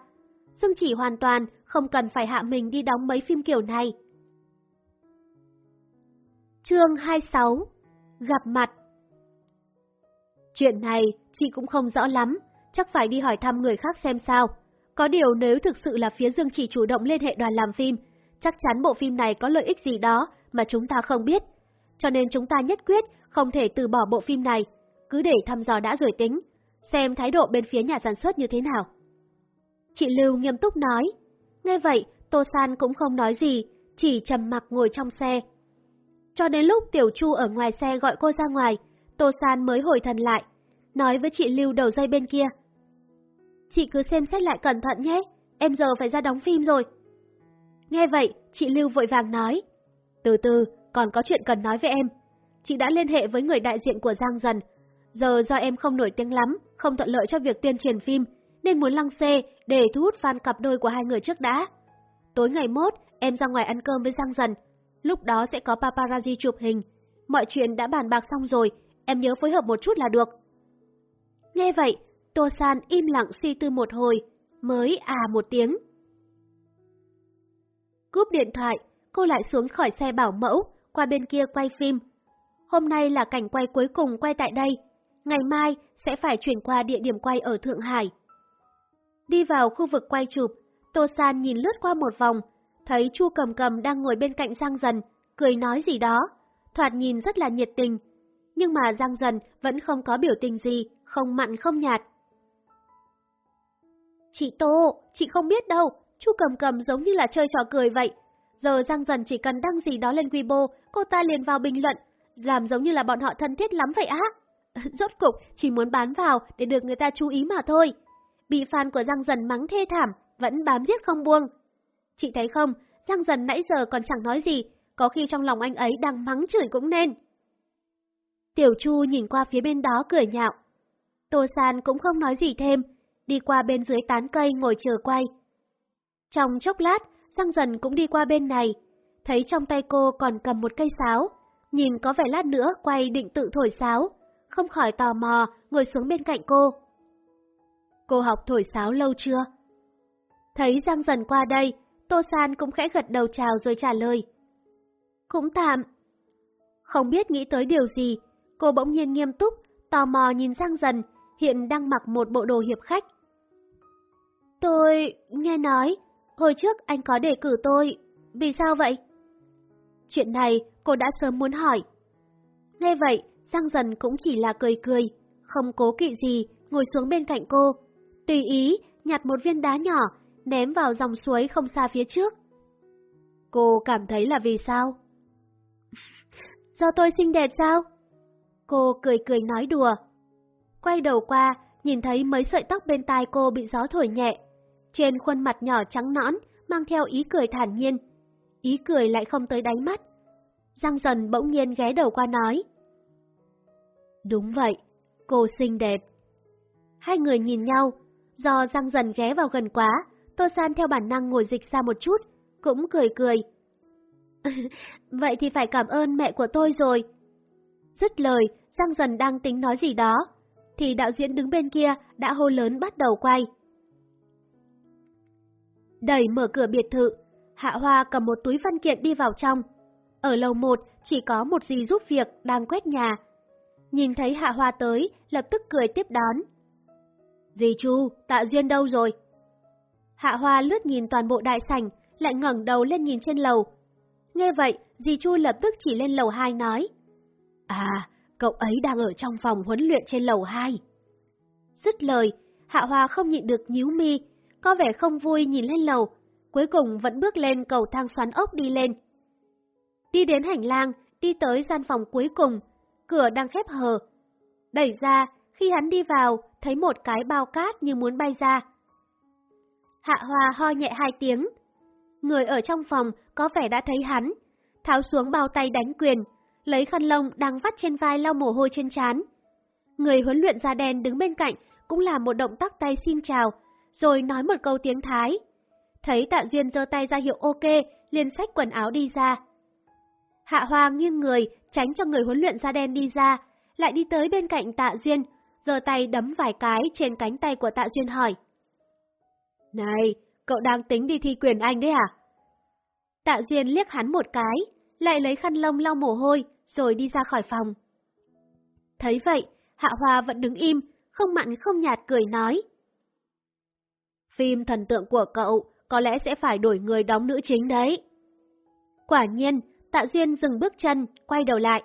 Dương chỉ hoàn toàn không cần phải hạ mình đi đóng mấy phim kiểu này. Chương 26 Gặp mặt Chuyện này chị cũng không rõ lắm, chắc phải đi hỏi thăm người khác xem sao. Có điều nếu thực sự là phía Dương chỉ chủ động liên hệ đoàn làm phim, chắc chắn bộ phim này có lợi ích gì đó mà chúng ta không biết. Cho nên chúng ta nhất quyết không thể từ bỏ bộ phim này, cứ để thăm dò đã rồi tính, xem thái độ bên phía nhà sản xuất như thế nào. Chị Lưu nghiêm túc nói. Nghe vậy, Tô San cũng không nói gì, chỉ trầm mặc ngồi trong xe. Cho đến lúc Tiểu Chu ở ngoài xe gọi cô ra ngoài, Tô San mới hồi thần lại, nói với chị Lưu đầu dây bên kia. Chị cứ xem xét lại cẩn thận nhé, em giờ phải ra đóng phim rồi. Nghe vậy, chị Lưu vội vàng nói. Từ từ, còn có chuyện cần nói với em. Chị đã liên hệ với người đại diện của Giang Dần. Giờ do em không nổi tiếng lắm, không thuận lợi cho việc tuyên truyền phim, nên muốn lăng xê để thu hút fan cặp đôi của hai người trước đã. Tối ngày mốt, em ra ngoài ăn cơm với Giang Dần. Lúc đó sẽ có paparazzi chụp hình. Mọi chuyện đã bàn bạc xong rồi, em nhớ phối hợp một chút là được. Nghe vậy, Tô San im lặng suy tư một hồi, mới à một tiếng. Cúp điện thoại, cô lại xuống khỏi xe bảo mẫu, qua bên kia quay phim. Hôm nay là cảnh quay cuối cùng quay tại đây, ngày mai sẽ phải chuyển qua địa điểm quay ở Thượng Hải. Đi vào khu vực quay chụp, Tô San nhìn lướt qua một vòng, thấy Chu Cầm Cầm đang ngồi bên cạnh Giang Dần, cười nói gì đó, thoạt nhìn rất là nhiệt tình. Nhưng mà Giang Dần vẫn không có biểu tình gì, không mặn không nhạt. Chị Tô, chị không biết đâu, Chu Cầm Cầm giống như là chơi trò cười vậy. Giờ Giang Dần chỉ cần đăng gì đó lên Weibo, cô ta liền vào bình luận, làm giống như là bọn họ thân thiết lắm vậy á. Rốt cục chỉ muốn bán vào để được người ta chú ý mà thôi. Bị fan của Giang Dần mắng thê thảm, vẫn bám giết không buông. Chị thấy không, Giang Dần nãy giờ còn chẳng nói gì, có khi trong lòng anh ấy đang mắng chửi cũng nên. Tiểu Chu nhìn qua phía bên đó cười nhạo. Tô San cũng không nói gì thêm, đi qua bên dưới tán cây ngồi chờ quay. Trong chốc lát, Giang Dần cũng đi qua bên này, thấy trong tay cô còn cầm một cây sáo, nhìn có vẻ lát nữa quay định tự thổi sáo, không khỏi tò mò ngồi xuống bên cạnh cô. Cô học thổi sáo lâu chưa? Thấy Giang Dần qua đây, Tô San cũng khẽ gật đầu chào rồi trả lời. Cũng tạm. Không biết nghĩ tới điều gì, cô bỗng nhiên nghiêm túc, tò mò nhìn Giang Dần, hiện đang mặc một bộ đồ hiệp khách. Tôi nghe nói, hồi trước anh có đề cử tôi, vì sao vậy? Chuyện này cô đã sớm muốn hỏi. Nghe vậy, Giang Dần cũng chỉ là cười cười, không cố kỵ gì, ngồi xuống bên cạnh cô, tùy ý nhặt một viên đá nhỏ, ném vào dòng suối không xa phía trước. Cô cảm thấy là vì sao? Do tôi xinh đẹp sao? Cô cười cười nói đùa. Quay đầu qua, nhìn thấy mấy sợi tóc bên tai cô bị gió thổi nhẹ. Trên khuôn mặt nhỏ trắng nõn, mang theo ý cười thản nhiên. Ý cười lại không tới đánh mắt. Giang dần bỗng nhiên ghé đầu qua nói. Đúng vậy, cô xinh đẹp. Hai người nhìn nhau, do Giang dần ghé vào gần quá, Tô San theo bản năng ngồi dịch ra một chút, cũng cười cười. vậy thì phải cảm ơn mẹ của tôi rồi. Dứt lời, Giang dần đang tính nói gì đó, thì đạo diễn đứng bên kia đã hô lớn bắt đầu quay. Đẩy mở cửa biệt thự, Hạ Hoa cầm một túi văn kiện đi vào trong. Ở lầu một chỉ có một dì giúp việc đang quét nhà. Nhìn thấy Hạ Hoa tới, lập tức cười tiếp đón. Dì Chu, tạ duyên đâu rồi? Hạ Hoa lướt nhìn toàn bộ đại sảnh, lại ngẩng đầu lên nhìn trên lầu. Nghe vậy, dì Chu lập tức chỉ lên lầu 2 nói. À, cậu ấy đang ở trong phòng huấn luyện trên lầu 2. Dứt lời, Hạ Hoa không nhịn được nhíu mi, có vẻ không vui nhìn lên lầu, cuối cùng vẫn bước lên cầu thang xoắn ốc đi lên. Đi đến hành lang, đi tới gian phòng cuối cùng, cửa đang khép hờ. Đẩy ra, khi hắn đi vào, thấy một cái bao cát như muốn bay ra. Hạ Hoa ho nhẹ hai tiếng. Người ở trong phòng có vẻ đã thấy hắn, tháo xuống bao tay đánh quyền, lấy khăn lông đang vắt trên vai lau mồ hôi trên trán. Người huấn luyện da đen đứng bên cạnh cũng làm một động tác tay xin chào, rồi nói một câu tiếng Thái. Thấy Tạ Duyên giơ tay ra hiệu ok, liền xách quần áo đi ra. Hạ Hoa nghiêng người, tránh cho người huấn luyện da đen đi ra, lại đi tới bên cạnh Tạ Duyên, giơ tay đấm vài cái trên cánh tay của Tạ Duyên hỏi. Này, cậu đang tính đi thi quyền anh đấy à? Tạ Duyên liếc hắn một cái, lại lấy khăn lông lau mồ hôi, rồi đi ra khỏi phòng. Thấy vậy, Hạ Hoa vẫn đứng im, không mặn không nhạt cười nói. Phim thần tượng của cậu có lẽ sẽ phải đổi người đóng nữ chính đấy. Quả nhiên, Tạ Duyên dừng bước chân, quay đầu lại.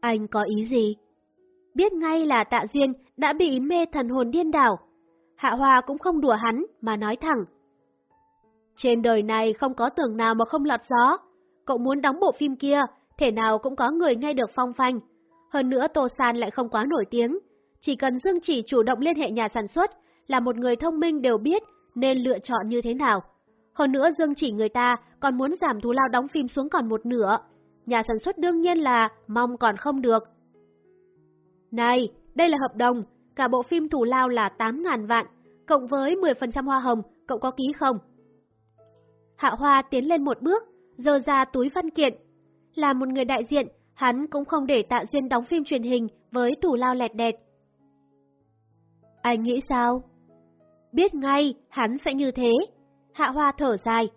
Anh có ý gì? Biết ngay là Tạ Duyên đã bị mê thần hồn điên đảo. Hạ Hoa cũng không đùa hắn mà nói thẳng. Trên đời này không có tường nào mà không lọt gió. Cậu muốn đóng bộ phim kia, thể nào cũng có người nghe được phong phanh. Hơn nữa Tô San lại không quá nổi tiếng. Chỉ cần Dương Chỉ chủ động liên hệ nhà sản xuất, là một người thông minh đều biết nên lựa chọn như thế nào. Hơn nữa Dương Chỉ người ta còn muốn giảm thù lao đóng phim xuống còn một nửa. Nhà sản xuất đương nhiên là mong còn không được. Này, đây là hợp đồng, cả bộ phim thủ lao là 8.000 vạn, cộng với 10% hoa hồng, cậu có ký không? Hạ Hoa tiến lên một bước, dơ ra túi văn kiện. Là một người đại diện, hắn cũng không để tạ duyên đóng phim truyền hình với thủ lao lẹt đẹt. Anh nghĩ sao? Biết ngay, hắn sẽ như thế. Hạ Hoa thở dài.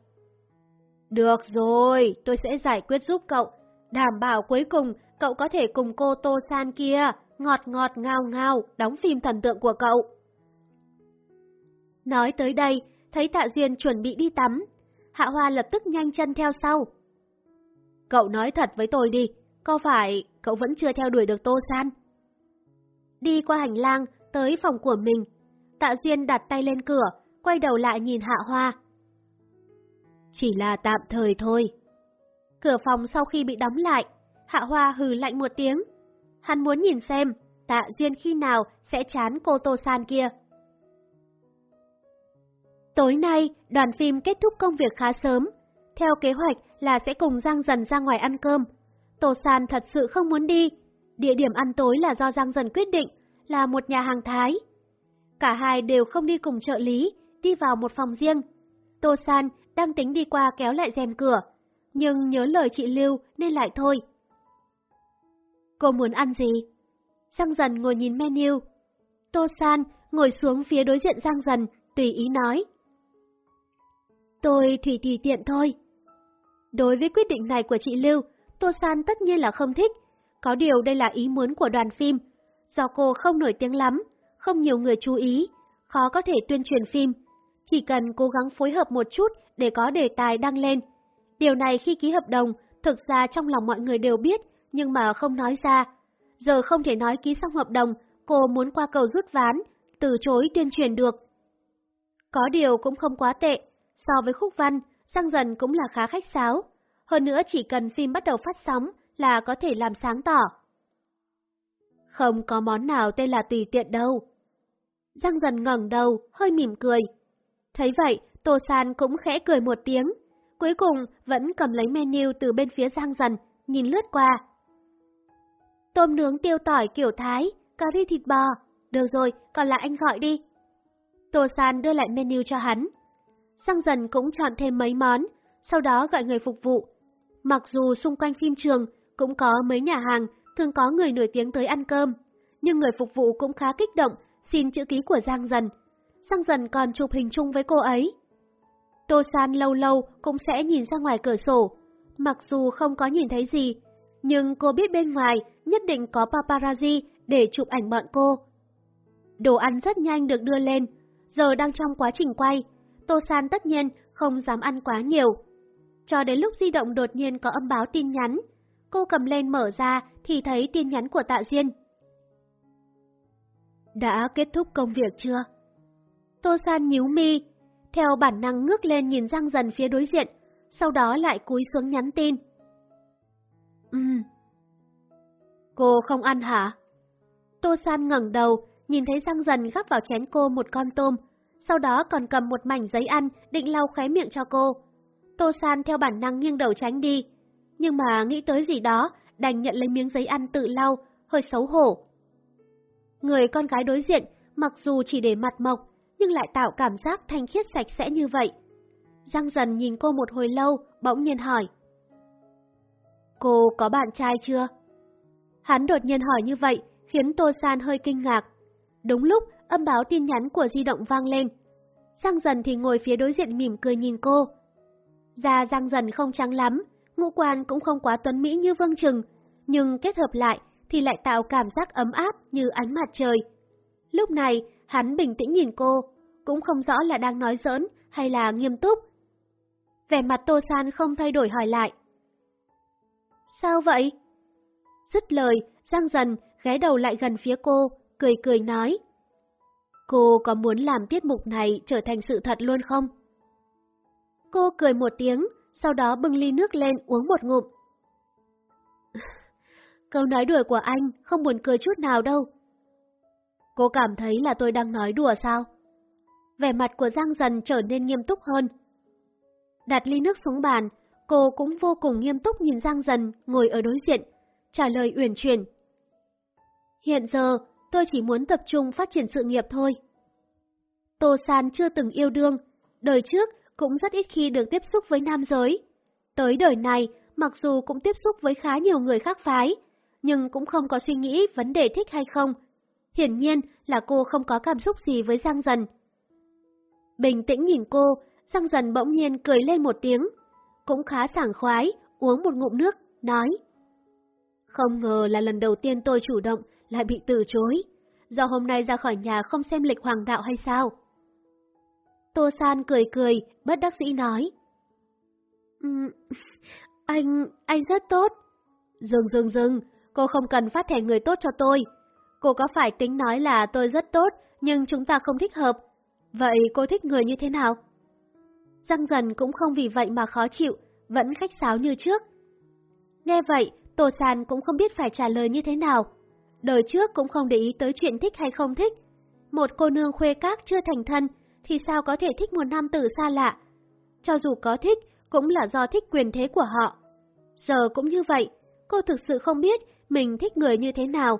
Được rồi, tôi sẽ giải quyết giúp cậu. Đảm bảo cuối cùng cậu có thể cùng cô Tô San kia, ngọt ngọt ngao ngao, đóng phim thần tượng của cậu. Nói tới đây, thấy Tạ Duyên chuẩn bị đi tắm. Hạ Hoa lập tức nhanh chân theo sau. Cậu nói thật với tôi đi, có phải cậu vẫn chưa theo đuổi được Tô San? Đi qua hành lang, tới phòng của mình. Tạ Duyên đặt tay lên cửa, quay đầu lại nhìn Hạ Hoa. Chỉ là tạm thời thôi. Cửa phòng sau khi bị đóng lại, Hạ Hoa hừ lạnh một tiếng. Hắn muốn nhìn xem Tạ Duyên khi nào sẽ chán cô Tô San kia. Tối nay, đoàn phim kết thúc công việc khá sớm. Theo kế hoạch là sẽ cùng Giang Dần ra ngoài ăn cơm. Tô San thật sự không muốn đi. Địa điểm ăn tối là do Giang Dần quyết định, là một nhà hàng Thái. Cả hai đều không đi cùng trợ lý, đi vào một phòng riêng. Tô San đang tính đi qua kéo lại rèm cửa, nhưng nhớ lời chị Lưu nên lại thôi. Cô muốn ăn gì? Giang Dần ngồi nhìn menu. Tô San ngồi xuống phía đối diện Giang Dần, tùy ý nói. Tôi thủy tùy tiện thôi. Đối với quyết định này của chị Lưu, Tô San tất nhiên là không thích. Có điều đây là ý muốn của đoàn phim. Do cô không nổi tiếng lắm, không nhiều người chú ý, khó có thể tuyên truyền phim. Chỉ cần cố gắng phối hợp một chút để có đề tài đăng lên. Điều này khi ký hợp đồng, thực ra trong lòng mọi người đều biết, nhưng mà không nói ra. Giờ không thể nói ký xong hợp đồng, cô muốn qua cầu rút ván, từ chối tuyên truyền được. Có điều cũng không quá tệ, so với khúc văn, sang dần cũng là khá khách sáo. Hơn nữa chỉ cần phim bắt đầu phát sóng là có thể làm sáng tỏ. Không có món nào tên là tùy tiện đâu. Giang dần ngẩng đầu, hơi mỉm cười. Thấy vậy, Tô San cũng khẽ cười một tiếng. Cuối cùng vẫn cầm lấy menu từ bên phía Giang dần, nhìn lướt qua. Tôm nướng tiêu tỏi kiểu Thái, cà ri thịt bò. Được rồi, còn lại anh gọi đi. Tô San đưa lại menu cho hắn. Sang dần cũng chọn thêm mấy món, sau đó gọi người phục vụ. Mặc dù xung quanh phim trường cũng có mấy nhà hàng thường có người nổi tiếng tới ăn cơm, nhưng người phục vụ cũng khá kích động xin chữ ký của Giang Dần. Giang Dần còn chụp hình chung với cô ấy. Tô San lâu lâu cũng sẽ nhìn ra ngoài cửa sổ, mặc dù không có nhìn thấy gì, nhưng cô biết bên ngoài nhất định có paparazzi để chụp ảnh bọn cô. Đồ ăn rất nhanh được đưa lên, giờ đang trong quá trình quay, Tô San tất nhiên không dám ăn quá nhiều. Cho đến lúc di động đột nhiên có âm báo tin nhắn, cô cầm lên mở ra thì thấy tin nhắn của Tạ Diên. Đã kết thúc công việc chưa? Tô San nhíu mi, theo bản năng ngước lên nhìn Giang Dần phía đối diện, sau đó lại cúi xuống nhắn tin. Ừm. Cô không ăn hả? Tô San ngẩng đầu, nhìn thấy Giang Dần gắp vào chén cô một con tôm, sau đó còn cầm một mảnh giấy ăn định lau khóe miệng cho cô. Tô San theo bản năng nghiêng đầu tránh đi, nhưng mà nghĩ tới gì đó, đành nhận lấy miếng giấy ăn tự lau, hơi xấu hổ. Người con gái đối diện, mặc dù chỉ để mặt mộc, nhưng lại tạo cảm giác thanh khiết sạch sẽ như vậy. Giang dần nhìn cô một hồi lâu, bỗng nhiên hỏi. Cô có bạn trai chưa? Hắn đột nhiên hỏi như vậy, khiến Tô San hơi kinh ngạc. Đúng lúc, âm báo tin nhắn của di động vang lên. Giang dần thì ngồi phía đối diện mỉm cười nhìn cô. Da Giang dần không trắng lắm, ngũ quan cũng không quá tuấn mỹ như Vương Trừng, nhưng kết hợp lại thì lại tạo cảm giác ấm áp như ánh mặt trời. Lúc này, hắn bình tĩnh nhìn cô, cũng không rõ là đang nói giỡn hay là nghiêm túc. Vẻ mặt Tô San không thay đổi hỏi lại. Sao vậy? Dứt lời, Giang dần ghé đầu lại gần phía cô, cười cười nói. Cô có muốn làm tiết mục này trở thành sự thật luôn không? Cô cười một tiếng, sau đó bưng ly nước lên uống một ngụm. Câu nói đùa của anh không buồn cười chút nào đâu. Cô cảm thấy là tôi đang nói đùa sao? Vẻ mặt của Giang dần trở nên nghiêm túc hơn. Đặt ly nước xuống bàn, cô cũng vô cùng nghiêm túc nhìn Giang dần ngồi ở đối diện, trả lời uyển chuyển. Hiện giờ, tôi chỉ muốn tập trung phát triển sự nghiệp thôi. Tô San chưa từng yêu đương, đời trước cũng rất ít khi được tiếp xúc với nam giới. Tới đời này, mặc dù cũng tiếp xúc với khá nhiều người khác phái, nhưng cũng không có suy nghĩ vấn đề thích hay không. Hiển nhiên là cô không có cảm xúc gì với Giang Dần. Bình tĩnh nhìn cô, Giang Dần bỗng nhiên cười lên một tiếng. Cũng khá sảng khoái, uống một ngụm nước, nói. Không ngờ là lần đầu tiên tôi chủ động lại bị từ chối. Do hôm nay ra khỏi nhà không xem lịch hoàng đạo hay sao? Tô San cười cười, bất đắc dĩ nói. Uhm, anh, anh rất tốt. Dừng dừng dừng, cô không cần phát thẻ người tốt cho tôi. Cô có phải tính nói là tôi rất tốt, nhưng chúng ta không thích hợp. Vậy cô thích người như thế nào? Răng dần cũng không vì vậy mà khó chịu, vẫn khách sáo như trước. Nghe vậy, Tô Sàn cũng không biết phải trả lời như thế nào. Đời trước cũng không để ý tới chuyện thích hay không thích. Một cô nương khuê các chưa thành thân, thì sao có thể thích một nam tử xa lạ? Cho dù có thích, cũng là do thích quyền thế của họ. Giờ cũng như vậy, cô thực sự không biết mình thích người như thế nào.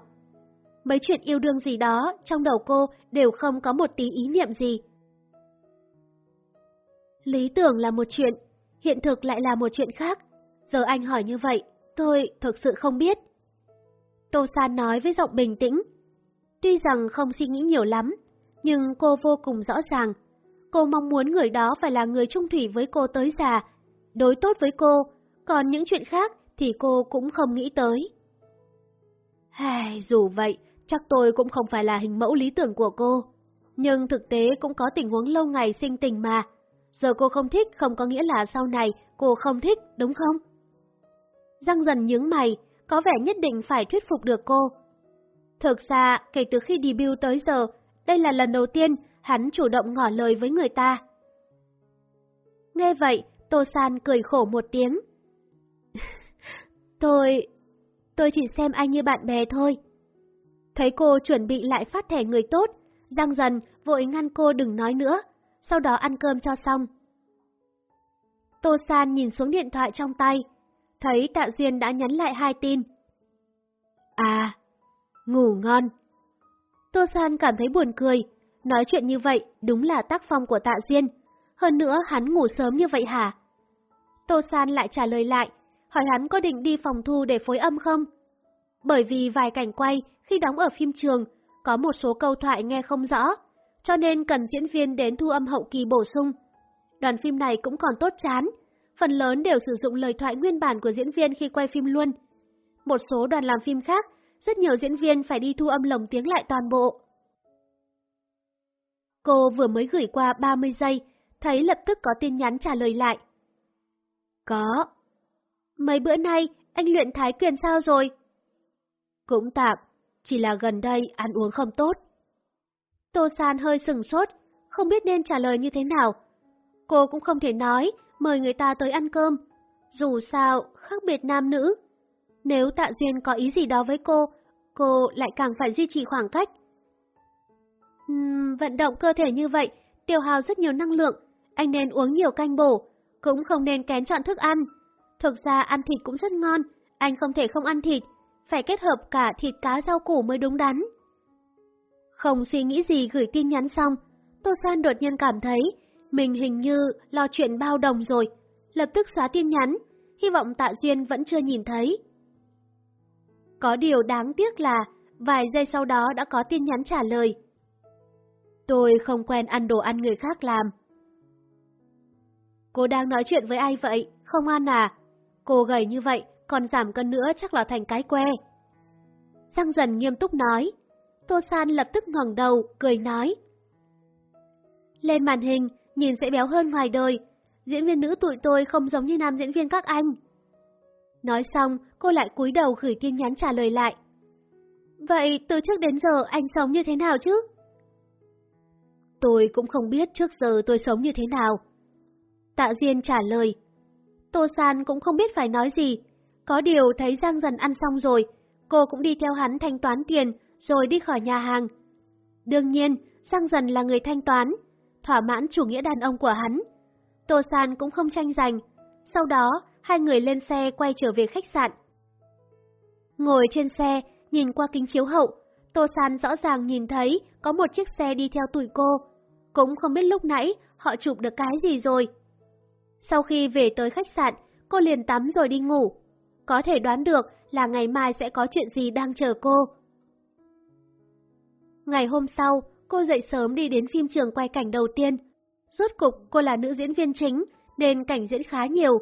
Mấy chuyện yêu đương gì đó trong đầu cô đều không có một tí ý niệm gì. Lý tưởng là một chuyện, hiện thực lại là một chuyện khác. Giờ anh hỏi như vậy, tôi thực sự không biết. Tô San nói với giọng bình tĩnh. Tuy rằng không suy nghĩ nhiều lắm, nhưng cô vô cùng rõ ràng. Cô mong muốn người đó phải là người trung thủy với cô tới già, đối tốt với cô, còn những chuyện khác thì cô cũng không nghĩ tới. Hài, dù vậy, chắc tôi cũng không phải là hình mẫu lý tưởng của cô. Nhưng thực tế cũng có tình huống lâu ngày sinh tình mà. Giờ cô không thích không có nghĩa là sau này cô không thích, đúng không? Giang dần nhướng mày, có vẻ nhất định phải thuyết phục được cô. Thực ra, kể từ khi debut tới giờ, đây là lần đầu tiên hắn chủ động ngỏ lời với người ta. Nghe vậy, Tô San cười khổ một tiếng. tôi... tôi chỉ xem anh như bạn bè thôi. Thấy cô chuẩn bị lại phát thẻ người tốt, Giang dần vội ngăn cô đừng nói nữa, sau đó ăn cơm cho xong. Tô San nhìn xuống điện thoại trong tay, thấy Tạ Duyên đã nhắn lại hai tin. À, ngủ ngon. Tô San cảm thấy buồn cười, nói chuyện như vậy đúng là tác phong của Tạ Duyên. Hơn nữa hắn ngủ sớm như vậy hả? Tô San lại trả lời lại, hỏi hắn có định đi phòng thu để phối âm không? Bởi vì vài cảnh quay khi đóng ở phim trường, có một số câu thoại nghe không rõ, cho nên cần diễn viên đến thu âm hậu kỳ bổ sung. Đoàn phim này cũng còn tốt chán, phần lớn đều sử dụng lời thoại nguyên bản của diễn viên khi quay phim luôn. Một số đoàn làm phim khác, rất nhiều diễn viên phải đi thu âm lồng tiếng lại toàn bộ. Cô vừa mới gửi qua 30 giây, thấy lập tức có tin nhắn trả lời lại. Có. Mấy bữa nay, anh luyện thái quyền sao rồi? Cũng tạm, chỉ là gần đây ăn uống không tốt. Tô San hơi sừng sốt, không biết nên trả lời như thế nào. Cô cũng không thể nói mời người ta tới ăn cơm. Dù sao, khác biệt nam nữ. Nếu Tạ Duyên có ý gì đó với cô, cô lại càng phải duy trì khoảng cách. Uhm, vận động cơ thể như vậy, tiêu hao rất nhiều năng lượng, anh nên uống nhiều canh bổ, cũng không nên kén chọn thức ăn. Thực ra ăn thịt cũng rất ngon, anh không thể không ăn thịt, phải kết hợp cả thịt cá rau củ mới đúng đắn. Không suy nghĩ gì gửi tin nhắn xong, Tô San đột nhiên cảm thấy mình hình như lo chuyện bao đồng rồi, lập tức xóa tin nhắn, hy vọng Tạ Duyên vẫn chưa nhìn thấy. Có điều đáng tiếc là vài giây sau đó đã có tin nhắn trả lời. Tôi không quen ăn đồ ăn người khác làm. Cô đang nói chuyện với ai vậy? Không ăn à? Cô gầy như vậy, còn giảm cân nữa chắc là thành cái que. Giang dần nghiêm túc nói. Tô San lập tức ngẩng đầu, cười nói. Lên màn hình, nhìn sẽ béo hơn ngoài đời. Diễn viên nữ tụi tôi không giống như nam diễn viên các anh. Nói xong, cô lại cúi đầu gửi tin nhắn trả lời lại. Vậy từ trước đến giờ anh sống như thế nào chứ? Tôi cũng không biết trước giờ tôi sống như thế nào. Tạ Diên trả lời. Tô San cũng không biết phải nói gì. Có điều thấy Giang dần ăn xong rồi, cô cũng đi theo hắn thanh toán tiền, rồi đi khỏi nhà hàng. Đương nhiên, Giang dần là người thanh toán, thỏa mãn chủ nghĩa đàn ông của hắn. Tô San cũng không tranh giành. Sau đó, hai người lên xe quay trở về khách sạn. Ngồi trên xe, nhìn qua kính chiếu hậu, Tô San rõ ràng nhìn thấy có một chiếc xe đi theo tụi cô. Cũng không biết lúc nãy họ chụp được cái gì rồi. Sau khi về tới khách sạn, cô liền tắm rồi đi ngủ. Có thể đoán được là ngày mai sẽ có chuyện gì đang chờ cô. Ngày hôm sau, cô dậy sớm đi đến phim trường quay cảnh đầu tiên. Rốt cục cô là nữ diễn viên chính, nên cảnh diễn khá nhiều.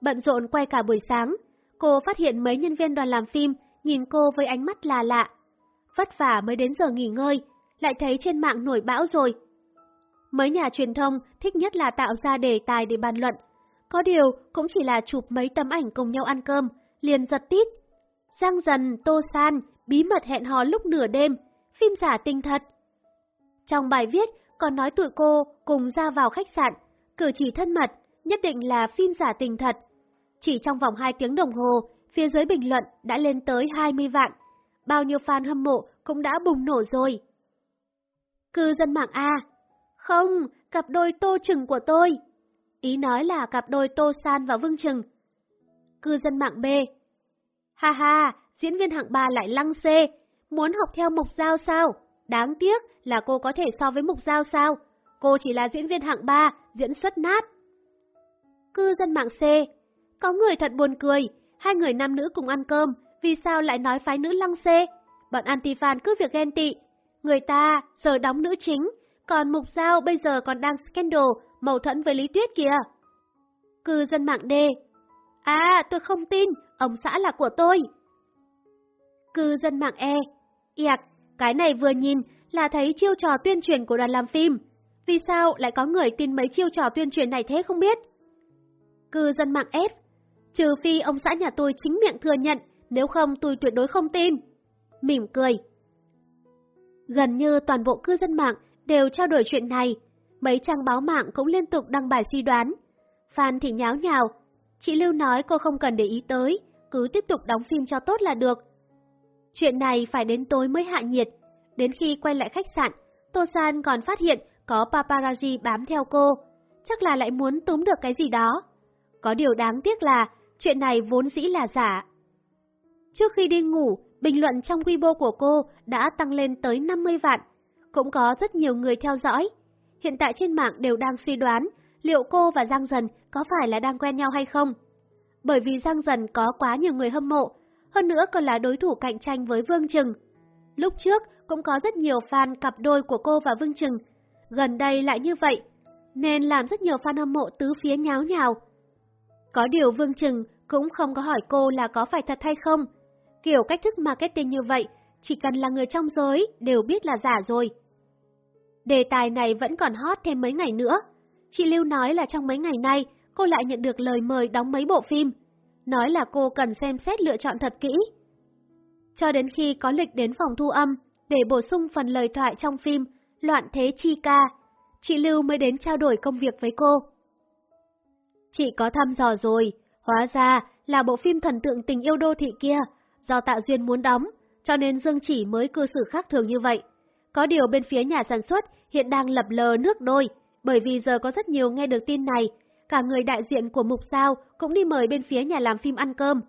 Bận rộn quay cả buổi sáng, cô phát hiện mấy nhân viên đoàn làm phim nhìn cô với ánh mắt là lạ. Vất vả mới đến giờ nghỉ ngơi, lại thấy trên mạng nổi bão rồi. Mấy nhà truyền thông thích nhất là tạo ra đề tài để bàn luận, Có điều cũng chỉ là chụp mấy tấm ảnh cùng nhau ăn cơm, liền giật tít. Giang dần, Tô San, bí mật hẹn hò lúc nửa đêm, phim giả tinh thật. Trong bài viết còn nói tụi cô cùng ra vào khách sạn, cử chỉ thân mật, nhất định là phim giả tình thật. Chỉ trong vòng 2 tiếng đồng hồ, phía dưới bình luận đã lên tới 20 vạn. Bao nhiêu fan hâm mộ cũng đã bùng nổ rồi. Cư dân mạng A. Không, cặp đôi tô trừng của tôi. Ý nói là cặp đôi Tô San và Vương Trừng. Cư dân mạng B. Ha ha, diễn viên hạng ba lại lăng xê, Muốn học theo Mục Giao sao? Đáng tiếc là cô có thể so với Mục Giao sao? Cô chỉ là diễn viên hạng ba, diễn xuất nát. Cư dân mạng C. Có người thật buồn cười, hai người nam nữ cùng ăn cơm, vì sao lại nói phái nữ lăng C? Bọn anti-fan cứ việc ghen tị. Người ta giờ đóng nữ chính, còn Mục Giao bây giờ còn đang scandal, mâu thuẫn với Lý Tuyết kìa. Cư dân mạng D. À, tôi không tin, ông xã là của tôi. Cư dân mạng E. Iạc, cái này vừa nhìn là thấy chiêu trò tuyên truyền của đoàn làm phim. Vì sao lại có người tin mấy chiêu trò tuyên truyền này thế không biết? Cư dân mạng ép, Trừ phi ông xã nhà tôi chính miệng thừa nhận, nếu không tôi tuyệt đối không tin. Mỉm cười. Gần như toàn bộ cư dân mạng đều trao đổi chuyện này. Mấy trang báo mạng cũng liên tục đăng bài suy đoán. Phan thì nháo nhào. Chị Lưu nói cô không cần để ý tới, cứ tiếp tục đóng phim cho tốt là được. Chuyện này phải đến tối mới hạ nhiệt. Đến khi quay lại khách sạn, Tô San còn phát hiện có paparazzi bám theo cô. Chắc là lại muốn túm được cái gì đó. Có điều đáng tiếc là chuyện này vốn dĩ là giả. Trước khi đi ngủ, bình luận trong Weibo của cô đã tăng lên tới 50 vạn. Cũng có rất nhiều người theo dõi. Hiện tại trên mạng đều đang suy đoán liệu cô và Giang Dần có phải là đang quen nhau hay không. Bởi vì Giang Dần có quá nhiều người hâm mộ, hơn nữa còn là đối thủ cạnh tranh với Vương Trừng. Lúc trước cũng có rất nhiều fan cặp đôi của cô và Vương Trừng, gần đây lại như vậy, nên làm rất nhiều fan hâm mộ tứ phía nháo nhào. Có điều Vương Trừng cũng không có hỏi cô là có phải thật hay không. Kiểu cách thức marketing như vậy, chỉ cần là người trong giới đều biết là giả rồi. Đề tài này vẫn còn hot thêm mấy ngày nữa. Chị Lưu nói là trong mấy ngày nay, cô lại nhận được lời mời đóng mấy bộ phim. Nói là cô cần xem xét lựa chọn thật kỹ. Cho đến khi có lịch đến phòng thu âm, để bổ sung phần lời thoại trong phim Loạn Thế Chi Ca, chị Lưu mới đến trao đổi công việc với cô. Chị có thăm dò rồi, hóa ra là bộ phim thần tượng tình yêu đô thị kia, do Tạ Duyên muốn đóng, cho nên Dương Chỉ mới cư xử khác thường như vậy. Có điều bên phía nhà sản xuất hiện đang lập lờ nước đôi, bởi vì giờ có rất nhiều nghe được tin này, cả người đại diện của Mục Giao cũng đi mời bên phía nhà làm phim ăn cơm.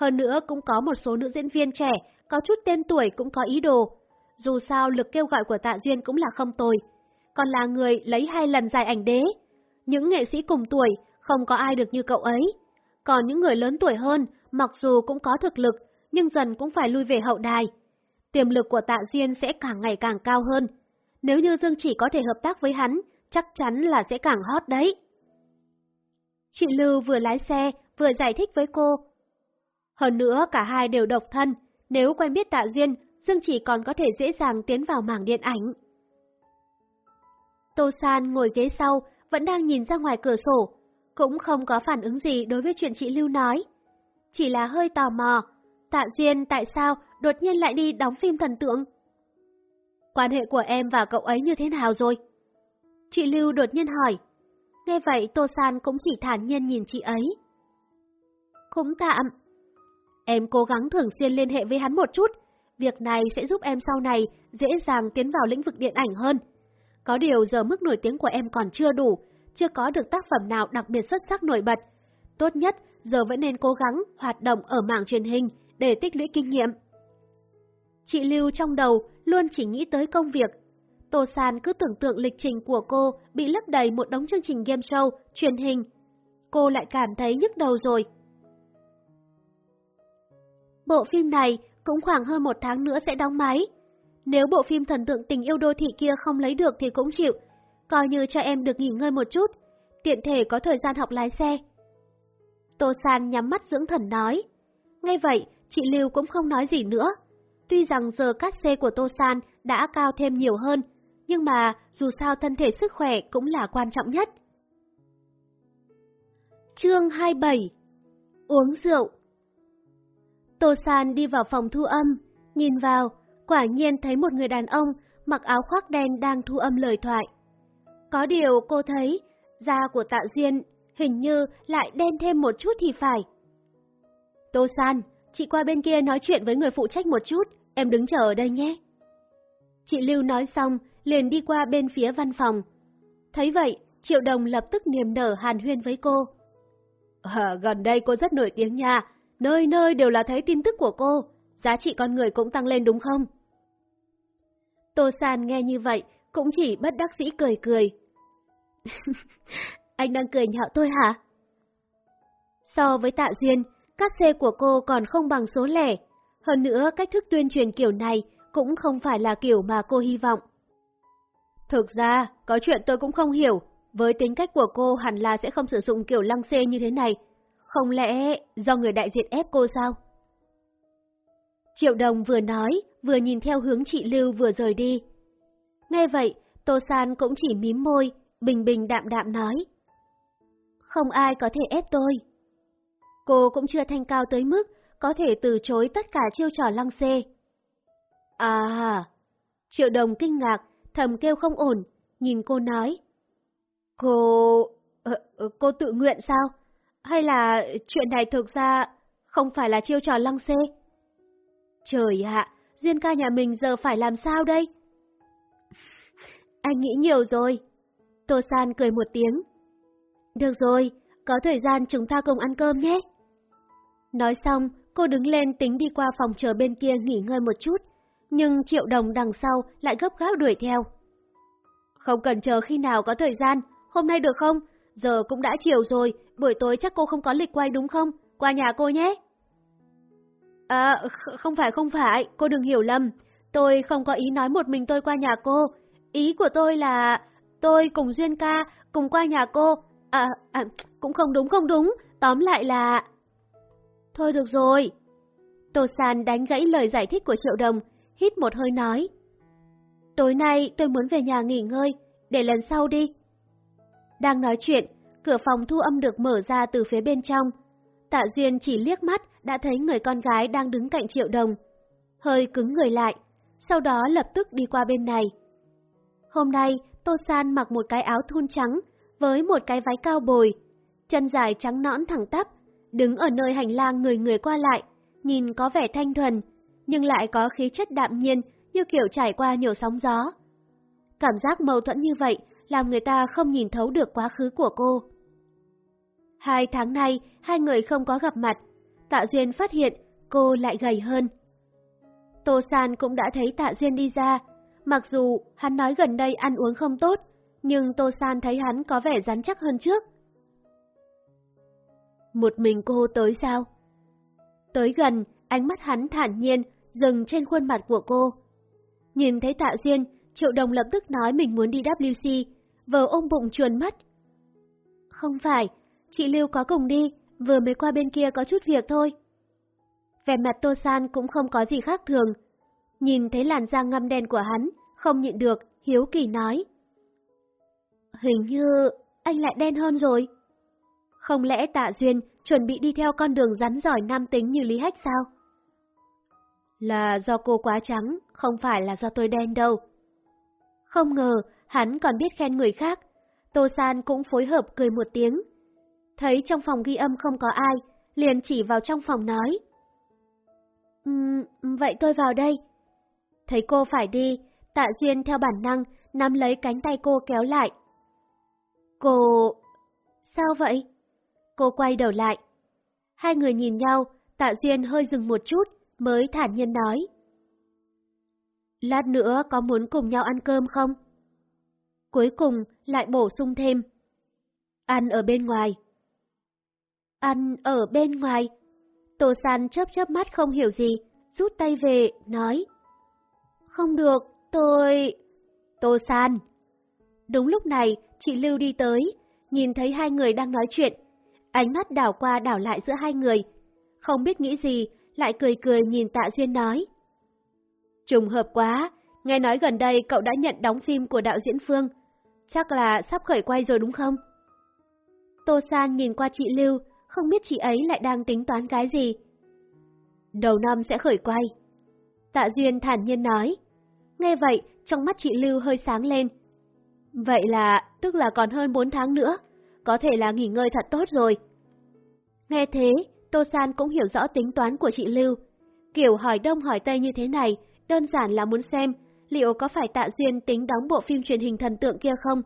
Hơn nữa cũng có một số nữ diễn viên trẻ, có chút tên tuổi cũng có ý đồ. Dù sao lực kêu gọi của Tạ Duyên cũng là không tồi, còn là người lấy hai lần giải ảnh đế. Những nghệ sĩ cùng tuổi không có ai được như cậu ấy. Còn những người lớn tuổi hơn, mặc dù cũng có thực lực, nhưng dần cũng phải lui về hậu đài. Tiềm lực của Tạ Duyên sẽ càng ngày càng cao hơn. Nếu như Dương chỉ có thể hợp tác với hắn, chắc chắn là sẽ càng hot đấy. Chị Lưu vừa lái xe, vừa giải thích với cô. Hơn nữa, cả hai đều độc thân, nếu quen biết Tạ Duyên, Dương chỉ còn có thể dễ dàng tiến vào mảng điện ảnh. Tô San ngồi ghế sau, vẫn đang nhìn ra ngoài cửa sổ, cũng không có phản ứng gì đối với chuyện chị Lưu nói. Chỉ là hơi tò mò, Tạ Duyên tại sao đột nhiên lại đi đóng phim thần tượng? Quan hệ của em và cậu ấy như thế nào rồi? Chị Lưu đột nhiên hỏi. Nghe vậy Tô San cũng chỉ thản nhiên nhìn chị ấy. Cũng tạm. Em cố gắng thường xuyên liên hệ với hắn một chút. Việc này sẽ giúp em sau này dễ dàng tiến vào lĩnh vực điện ảnh hơn. Có điều giờ mức nổi tiếng của em còn chưa đủ, chưa có được tác phẩm nào đặc biệt xuất sắc nổi bật. Tốt nhất, giờ vẫn nên cố gắng hoạt động ở mảng truyền hình để tích lũy kinh nghiệm. Chị Lưu trong đầu luôn chỉ nghĩ tới công việc. Tô San cứ tưởng tượng lịch trình của cô bị lấp đầy một đống chương trình game show, truyền hình. Cô lại cảm thấy nhức đầu rồi. Bộ phim này cũng khoảng hơn một tháng nữa sẽ đóng máy. Nếu bộ phim thần tượng tình yêu đô thị kia không lấy được thì cũng chịu, coi như cho em được nghỉ ngơi một chút, tiện thể có thời gian học lái xe. Tô San nhắm mắt dưỡng thần nói. Ngay vậy, chị Lưu cũng không nói gì nữa. Tuy rằng giờ cát xe của Tô San đã cao thêm nhiều hơn, nhưng mà dù sao thân thể sức khỏe cũng là quan trọng nhất. Chương 27 Uống rượu Tô San đi vào phòng thu âm, nhìn vào, quả nhiên thấy một người đàn ông mặc áo khoác đen đang thu âm lời thoại. Có điều cô thấy, da của Tạ Duyên hình như lại đen thêm một chút thì phải. Tô San, chị qua bên kia nói chuyện với người phụ trách một chút, em đứng chờ ở đây nhé. Chị Lưu nói xong, liền đi qua bên phía văn phòng. Thấy vậy, Triệu Đồng lập tức niềm nở hàn huyên với cô. À, gần đây cô rất nổi tiếng nha, nơi nơi đều là thấy tin tức của cô, giá trị con người cũng tăng lên đúng không? Tô San nghe như vậy, cũng chỉ bất đắc dĩ cười cười. Anh đang cười nhạo tôi hả? So với Tạ Duyên, các xe của cô còn không bằng số lẻ. Hơn nữa, cách thức tuyên truyền kiểu này cũng không phải là kiểu mà cô hy vọng. Thực ra, có chuyện tôi cũng không hiểu, với tính cách của cô hẳn là sẽ không sử dụng kiểu lăng xê như thế này. Không lẽ do người đại diện ép cô sao? Triệu Đồng vừa nói, vừa nhìn theo hướng chị Lưu vừa rời đi. Nghe vậy, Tô San cũng chỉ mím môi, bình bình đạm đạm nói. Không ai có thể ép tôi. Cô cũng chưa thanh cao tới mức có thể từ chối tất cả chiêu trò lăng xê. À, Triệu Đồng kinh ngạc, thầm kêu không ổn, nhìn cô nói. Cô... Ờ, ờ, cô tự nguyện sao? Hay là chuyện này thực ra không phải là chiêu trò lăng xê? Trời ạ, Duyên ca nhà mình giờ phải làm sao đây? Anh nghĩ nhiều rồi. Tô San cười một tiếng. Được rồi, có thời gian chúng ta cùng ăn cơm nhé. Nói xong, cô đứng lên tính đi qua phòng chờ bên kia nghỉ ngơi một chút, nhưng Triệu Đồng đằng sau lại gấp gáp đuổi theo. Không cần chờ khi nào có thời gian, hôm nay được không? Giờ cũng đã chiều rồi, buổi tối chắc cô không có lịch quay đúng không? Qua nhà cô nhé. À, không phải không phải, cô đừng hiểu lầm. Tôi không có ý nói một mình tôi qua nhà cô. Ý của tôi là tôi cùng Duyên ca cùng qua nhà cô. À, à cũng không đúng không đúng, tóm lại là... Thôi được rồi. Tô San đánh gãy lời giải thích của Triệu Đồng, hít một hơi nói. Tối nay tôi muốn về nhà nghỉ ngơi, để lần sau đi. Đang nói chuyện, cửa phòng thu âm được mở ra từ phía bên trong. Tạ Duyên chỉ liếc mắt đã thấy người con gái đang đứng cạnh Triệu Đồng. Hơi cứng người lại, sau đó lập tức đi qua bên này. Hôm nay, Tô San mặc một cái áo thun trắng với một cái váy cao bồi, chân dài trắng nõn thẳng tắp, đứng ở nơi hành lang người người qua lại, nhìn có vẻ thanh thuần, nhưng lại có khí chất đạm nhiên như kiểu trải qua nhiều sóng gió. Cảm giác mâu thuẫn như vậy làm người ta không nhìn thấu được quá khứ của cô. Hai tháng nay, hai người không có gặp mặt, Tạ Duyên phát hiện cô lại gầy hơn. Tô San cũng đã thấy Tạ Duyên đi ra, mặc dù hắn nói gần đây ăn uống không tốt, nhưng Tô San thấy hắn có vẻ rắn chắc hơn trước. Một mình cô tới sao? Tới gần, ánh mắt hắn thản nhiên, dừng trên khuôn mặt của cô. Nhìn thấy Tạ Duyên, Triệu Đồng lập tức nói mình muốn đi WC, vờ ôm bụng chuồn mất. Không phải, chị Lưu có cùng đi, vừa mới qua bên kia có chút việc thôi. Vẻ mặt Tô San cũng không có gì khác thường. Nhìn thấy làn da ngăm đen của hắn, không nhịn được, hiếu kỳ nói. Hình như anh lại đen hơn rồi. Không lẽ tạ duyên chuẩn bị đi theo con đường rắn giỏi nam tính như Lý Hách sao? Là do cô quá trắng, không phải là do tôi đen đâu. Không ngờ, hắn còn biết khen người khác. Tô San cũng phối hợp cười một tiếng. Thấy trong phòng ghi âm không có ai, liền chỉ vào trong phòng nói. Um, vậy tôi vào đây. Thấy cô phải đi, tạ duyên theo bản năng, nắm lấy cánh tay cô kéo lại. Cô... Sao vậy? Cô quay đầu lại. Hai người nhìn nhau, tạ duyên hơi dừng một chút, mới thản nhiên nói. Lát nữa có muốn cùng nhau ăn cơm không? Cuối cùng lại bổ sung thêm. Ăn ở bên ngoài. Ăn ở bên ngoài. Tô San chớp chớp mắt không hiểu gì, rút tay về, nói. Không được, tôi... Tô San. Đúng lúc này, chị Lưu đi tới, nhìn thấy hai người đang nói chuyện. Ánh mắt đảo qua đảo lại giữa hai người. Không biết nghĩ gì, lại cười cười nhìn Tạ Duyên nói. Trùng hợp quá, nghe nói gần đây cậu đã nhận đóng phim của đạo diễn Phương. Chắc là sắp khởi quay rồi đúng không? Tô San nhìn qua chị Lưu, không biết chị ấy lại đang tính toán cái gì. Đầu năm sẽ khởi quay. Tạ Duyên thản nhiên nói. Nghe vậy, trong mắt chị Lưu hơi sáng lên. Vậy là, tức là còn hơn 4 tháng nữa, có thể là nghỉ ngơi thật tốt rồi. Nghe thế, Tô San cũng hiểu rõ tính toán của chị Lưu. Kiểu hỏi đông hỏi tây như thế này, đơn giản là muốn xem liệu có phải Tạ Duyên tính đóng bộ phim truyền hình thần tượng kia không.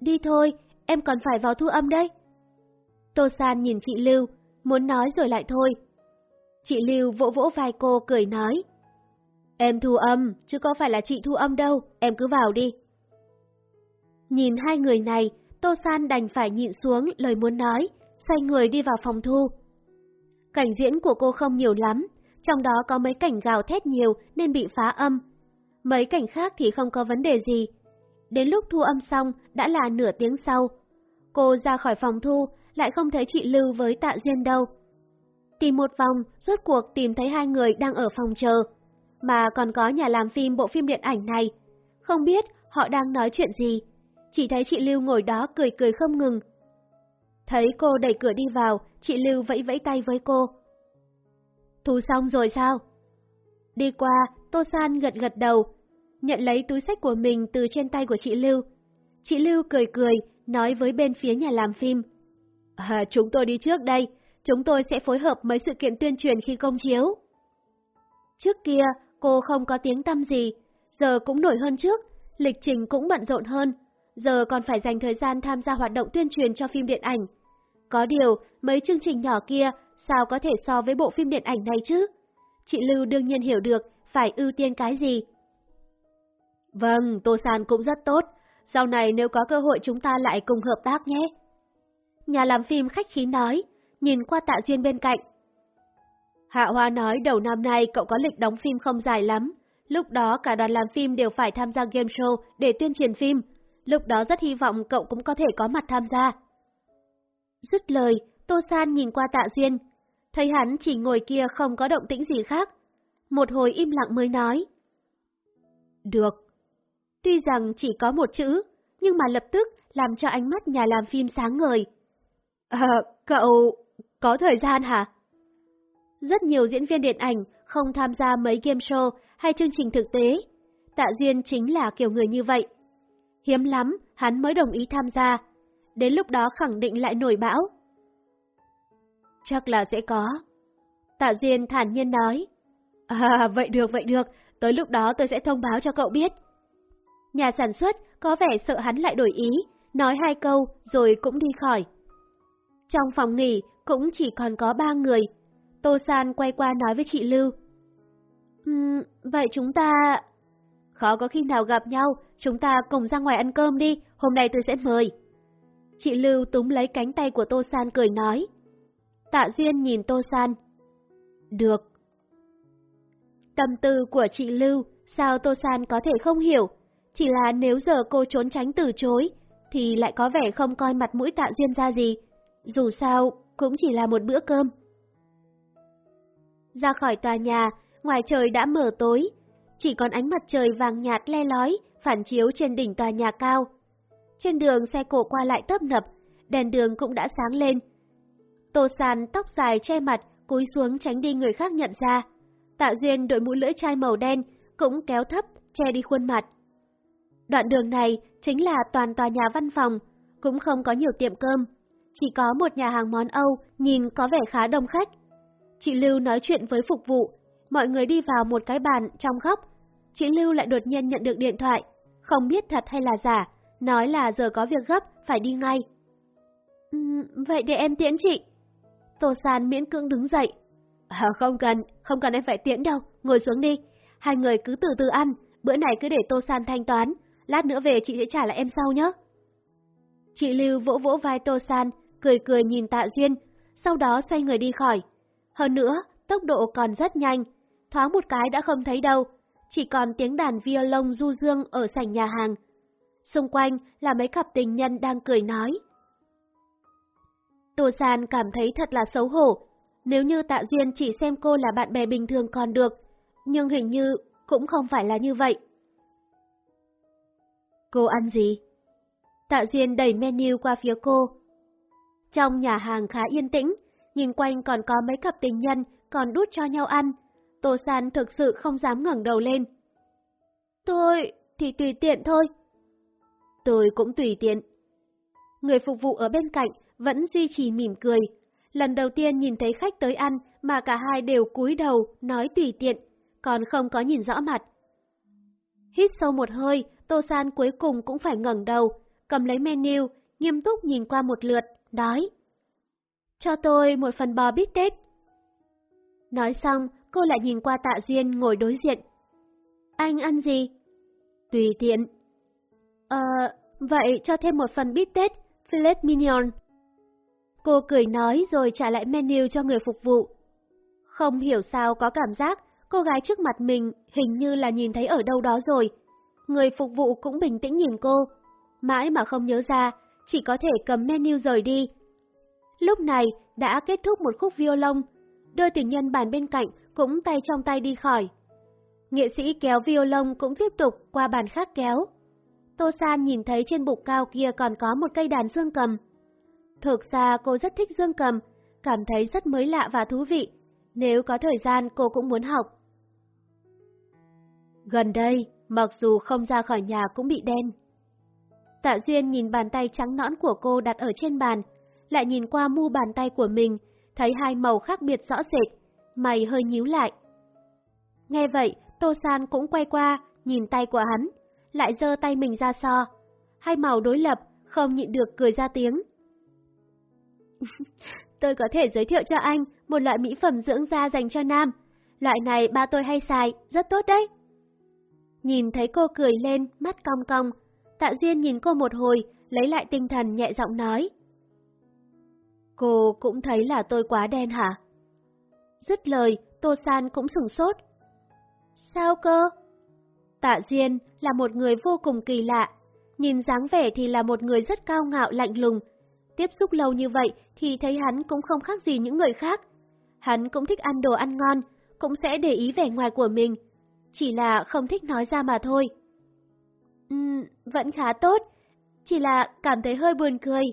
Đi thôi, em còn phải vào thu âm đấy. Tô San nhìn chị Lưu, muốn nói rồi lại thôi. Chị Lưu vỗ vỗ vai cô cười nói. Em thu âm, chứ có phải là chị thu âm đâu, em cứ vào đi. Nhìn hai người này, Tô San đành phải nhịn xuống lời muốn nói, xoay người đi vào phòng thu. Cảnh diễn của cô không nhiều lắm, trong đó có mấy cảnh gào thét nhiều nên bị phá âm. Mấy cảnh khác thì không có vấn đề gì. Đến lúc thu âm xong đã là nửa tiếng sau. Cô ra khỏi phòng thu, lại không thấy chị Lưu với Tạ Duyên đâu. Tìm một vòng, rốt cuộc tìm thấy hai người đang ở phòng chờ, mà còn có nhà làm phim bộ phim điện ảnh này. Không biết họ đang nói chuyện gì, chỉ thấy chị Lưu ngồi đó cười cười không ngừng. Thấy cô đẩy cửa đi vào, chị Lưu vẫy vẫy tay với cô. Thu xong rồi sao? Đi qua, Tô San gật gật đầu, nhận lấy túi sách của mình từ trên tay của chị Lưu. Chị Lưu cười cười, nói với bên phía nhà làm phim. À, chúng tôi đi trước đây, chúng tôi sẽ phối hợp mấy sự kiện tuyên truyền khi công chiếu. Trước kia, cô không có tiếng tâm gì, giờ cũng nổi hơn trước, lịch trình cũng bận rộn hơn, giờ còn phải dành thời gian tham gia hoạt động tuyên truyền cho phim điện ảnh. Có điều, mấy chương trình nhỏ kia sao có thể so với bộ phim điện ảnh này chứ? Chị Lưu đương nhiên hiểu được phải ưu tiên cái gì. Vâng, Tô San cũng rất tốt. Sau này nếu có cơ hội chúng ta lại cùng hợp tác nhé. Nhà làm phim khách khí nói, nhìn qua tạ duyên bên cạnh. Hạ Hoa nói đầu năm nay cậu có lịch đóng phim không dài lắm. Lúc đó cả đoàn làm phim đều phải tham gia game show để tuyên truyền phim. Lúc đó rất hy vọng cậu cũng có thể có mặt tham gia. Dứt lời, Tô San nhìn qua tạ duyên, thấy hắn chỉ ngồi kia không có động tĩnh gì khác. Một hồi im lặng mới nói. Được. Tuy rằng chỉ có một chữ, nhưng mà lập tức làm cho ánh mắt nhà làm phim sáng ngời. À, cậu... có thời gian hả? Rất nhiều diễn viên điện ảnh không tham gia mấy game show hay chương trình thực tế. Tạ Duyên chính là kiểu người như vậy. Hiếm lắm, hắn mới đồng ý tham gia. Đến lúc đó khẳng định lại nổi bão. Chắc là sẽ có. Tạ Duyên thản nhiên nói. À, vậy được, vậy được, tới lúc đó tôi sẽ thông báo cho cậu biết. Nhà sản xuất có vẻ sợ hắn lại đổi ý, nói hai câu rồi cũng đi khỏi. Trong phòng nghỉ cũng chỉ còn có ba người. Tô San quay qua nói với chị Lưu. Um, vậy chúng ta... Khó có khi nào gặp nhau, chúng ta cùng ra ngoài ăn cơm đi, hôm nay tôi sẽ mời. Chị Lưu túm lấy cánh tay của Tô San cười nói. Tạ Duyên nhìn Tô San. Được. Tâm tư của chị Lưu, sao Tô San có thể không hiểu? Chỉ là nếu giờ cô trốn tránh từ chối, thì lại có vẻ không coi mặt mũi Tạ Duyên ra gì. Dù sao, cũng chỉ là một bữa cơm. Ra khỏi tòa nhà, ngoài trời đã mờ tối, chỉ còn ánh mặt trời vàng nhạt le lói, phản chiếu trên đỉnh tòa nhà cao. Trên đường xe cộ qua lại tấp nập, đèn đường cũng đã sáng lên, Tô Sàn tóc dài che mặt, cúi xuống tránh đi người khác nhận ra. Tạ Duyên đội mũ lưỡi chai màu đen, cũng kéo thấp, che đi khuôn mặt. Đoạn đường này chính là toàn tòa nhà văn phòng, cũng không có nhiều tiệm cơm. Chỉ có một nhà hàng món Âu, nhìn có vẻ khá đông khách. Chị Lưu nói chuyện với phục vụ, mọi người đi vào một cái bàn trong góc. Chị Lưu lại đột nhiên nhận được điện thoại, không biết thật hay là giả, nói là giờ có việc gấp, phải đi ngay. Uhm, vậy để em tiễn chị. Tô San miễn cưỡng đứng dậy. À, không cần, không cần em phải tiễn đâu, ngồi xuống đi. Hai người cứ từ từ ăn, bữa này cứ để Tô San thanh toán, lát nữa về chị sẽ trả lại em sau nhé. Chị Lưu vỗ vỗ vai Tô San, cười cười nhìn Tạ Duyên, sau đó xoay người đi khỏi. Hơn nữa, tốc độ còn rất nhanh, thoáng một cái đã không thấy đâu, chỉ còn tiếng đàn violon du dương ở sảnh nhà hàng. Xung quanh là mấy cặp tình nhân đang cười nói. Tô San cảm thấy thật là xấu hổ. Nếu như Tạ Duyên chỉ xem cô là bạn bè bình thường còn được, nhưng hình như cũng không phải là như vậy. Cô ăn gì? Tạ Duyên đẩy menu qua phía cô. Trong nhà hàng khá yên tĩnh, nhìn quanh còn có mấy cặp tình nhân còn đút cho nhau ăn. Tô San thực sự không dám ngẩng đầu lên. Tôi thì tùy tiện thôi. Tôi cũng tùy tiện. Người phục vụ ở bên cạnh vẫn duy trì mỉm cười. Lần đầu tiên nhìn thấy khách tới ăn mà cả hai đều cúi đầu, nói tùy tiện, còn không có nhìn rõ mặt. Hít sâu một hơi, Tô San cuối cùng cũng phải ngẩng đầu, cầm lấy menu, nghiêm túc nhìn qua một lượt, nói: Cho tôi một phần bò bít tết. Nói xong, cô lại nhìn qua tạ Duyên ngồi đối diện. Anh ăn gì? Tùy tiện. Ờ, vậy cho thêm một phần bít tết, filet mignon. Cô cười nói rồi trả lại menu cho người phục vụ. Không hiểu sao có cảm giác cô gái trước mặt mình hình như là nhìn thấy ở đâu đó rồi. Người phục vụ cũng bình tĩnh nhìn cô, mãi mà không nhớ ra, chỉ có thể cầm menu rời đi. Lúc này đã kết thúc một khúc violon, đôi tình nhân bàn bên cạnh cũng tay trong tay đi khỏi. Nghệ sĩ kéo violon cũng tiếp tục qua bàn khác kéo. Tô San nhìn thấy trên bục cao kia còn có một cây đàn dương cầm. Thực ra cô rất thích dương cầm, cảm thấy rất mới lạ và thú vị. Nếu có thời gian cô cũng muốn học. Gần đây, mặc dù không ra khỏi nhà cũng bị đen. Tạ Duyên nhìn bàn tay trắng nõn của cô đặt ở trên bàn, lại nhìn qua mu bàn tay của mình, thấy hai màu khác biệt rõ rệt, mày hơi nhíu lại. Nghe vậy, Tô San cũng quay qua, nhìn tay của hắn, lại giơ tay mình ra so. Hai màu đối lập, không nhịn được cười ra tiếng. tôi có thể giới thiệu cho anh một loại mỹ phẩm dưỡng da dành cho nam. Loại này ba tôi hay xài, rất tốt đấy. Nhìn thấy cô cười lên, mắt cong cong, Tạ Duyên nhìn cô một hồi, lấy lại tinh thần nhẹ giọng nói. Cô cũng thấy là tôi quá đen hả? Dứt lời, Tô San cũng sừng sốt. Sao cơ? Tạ Duyên là một người vô cùng kỳ lạ, nhìn dáng vẻ thì là một người rất cao ngạo lạnh lùng. Tiếp xúc lâu như vậy thì thấy hắn cũng không khác gì những người khác. Hắn cũng thích ăn đồ ăn ngon, cũng sẽ để ý vẻ ngoài của mình, chỉ là không thích nói ra mà thôi. Ừm, vẫn khá tốt, chỉ là cảm thấy hơi buồn cười.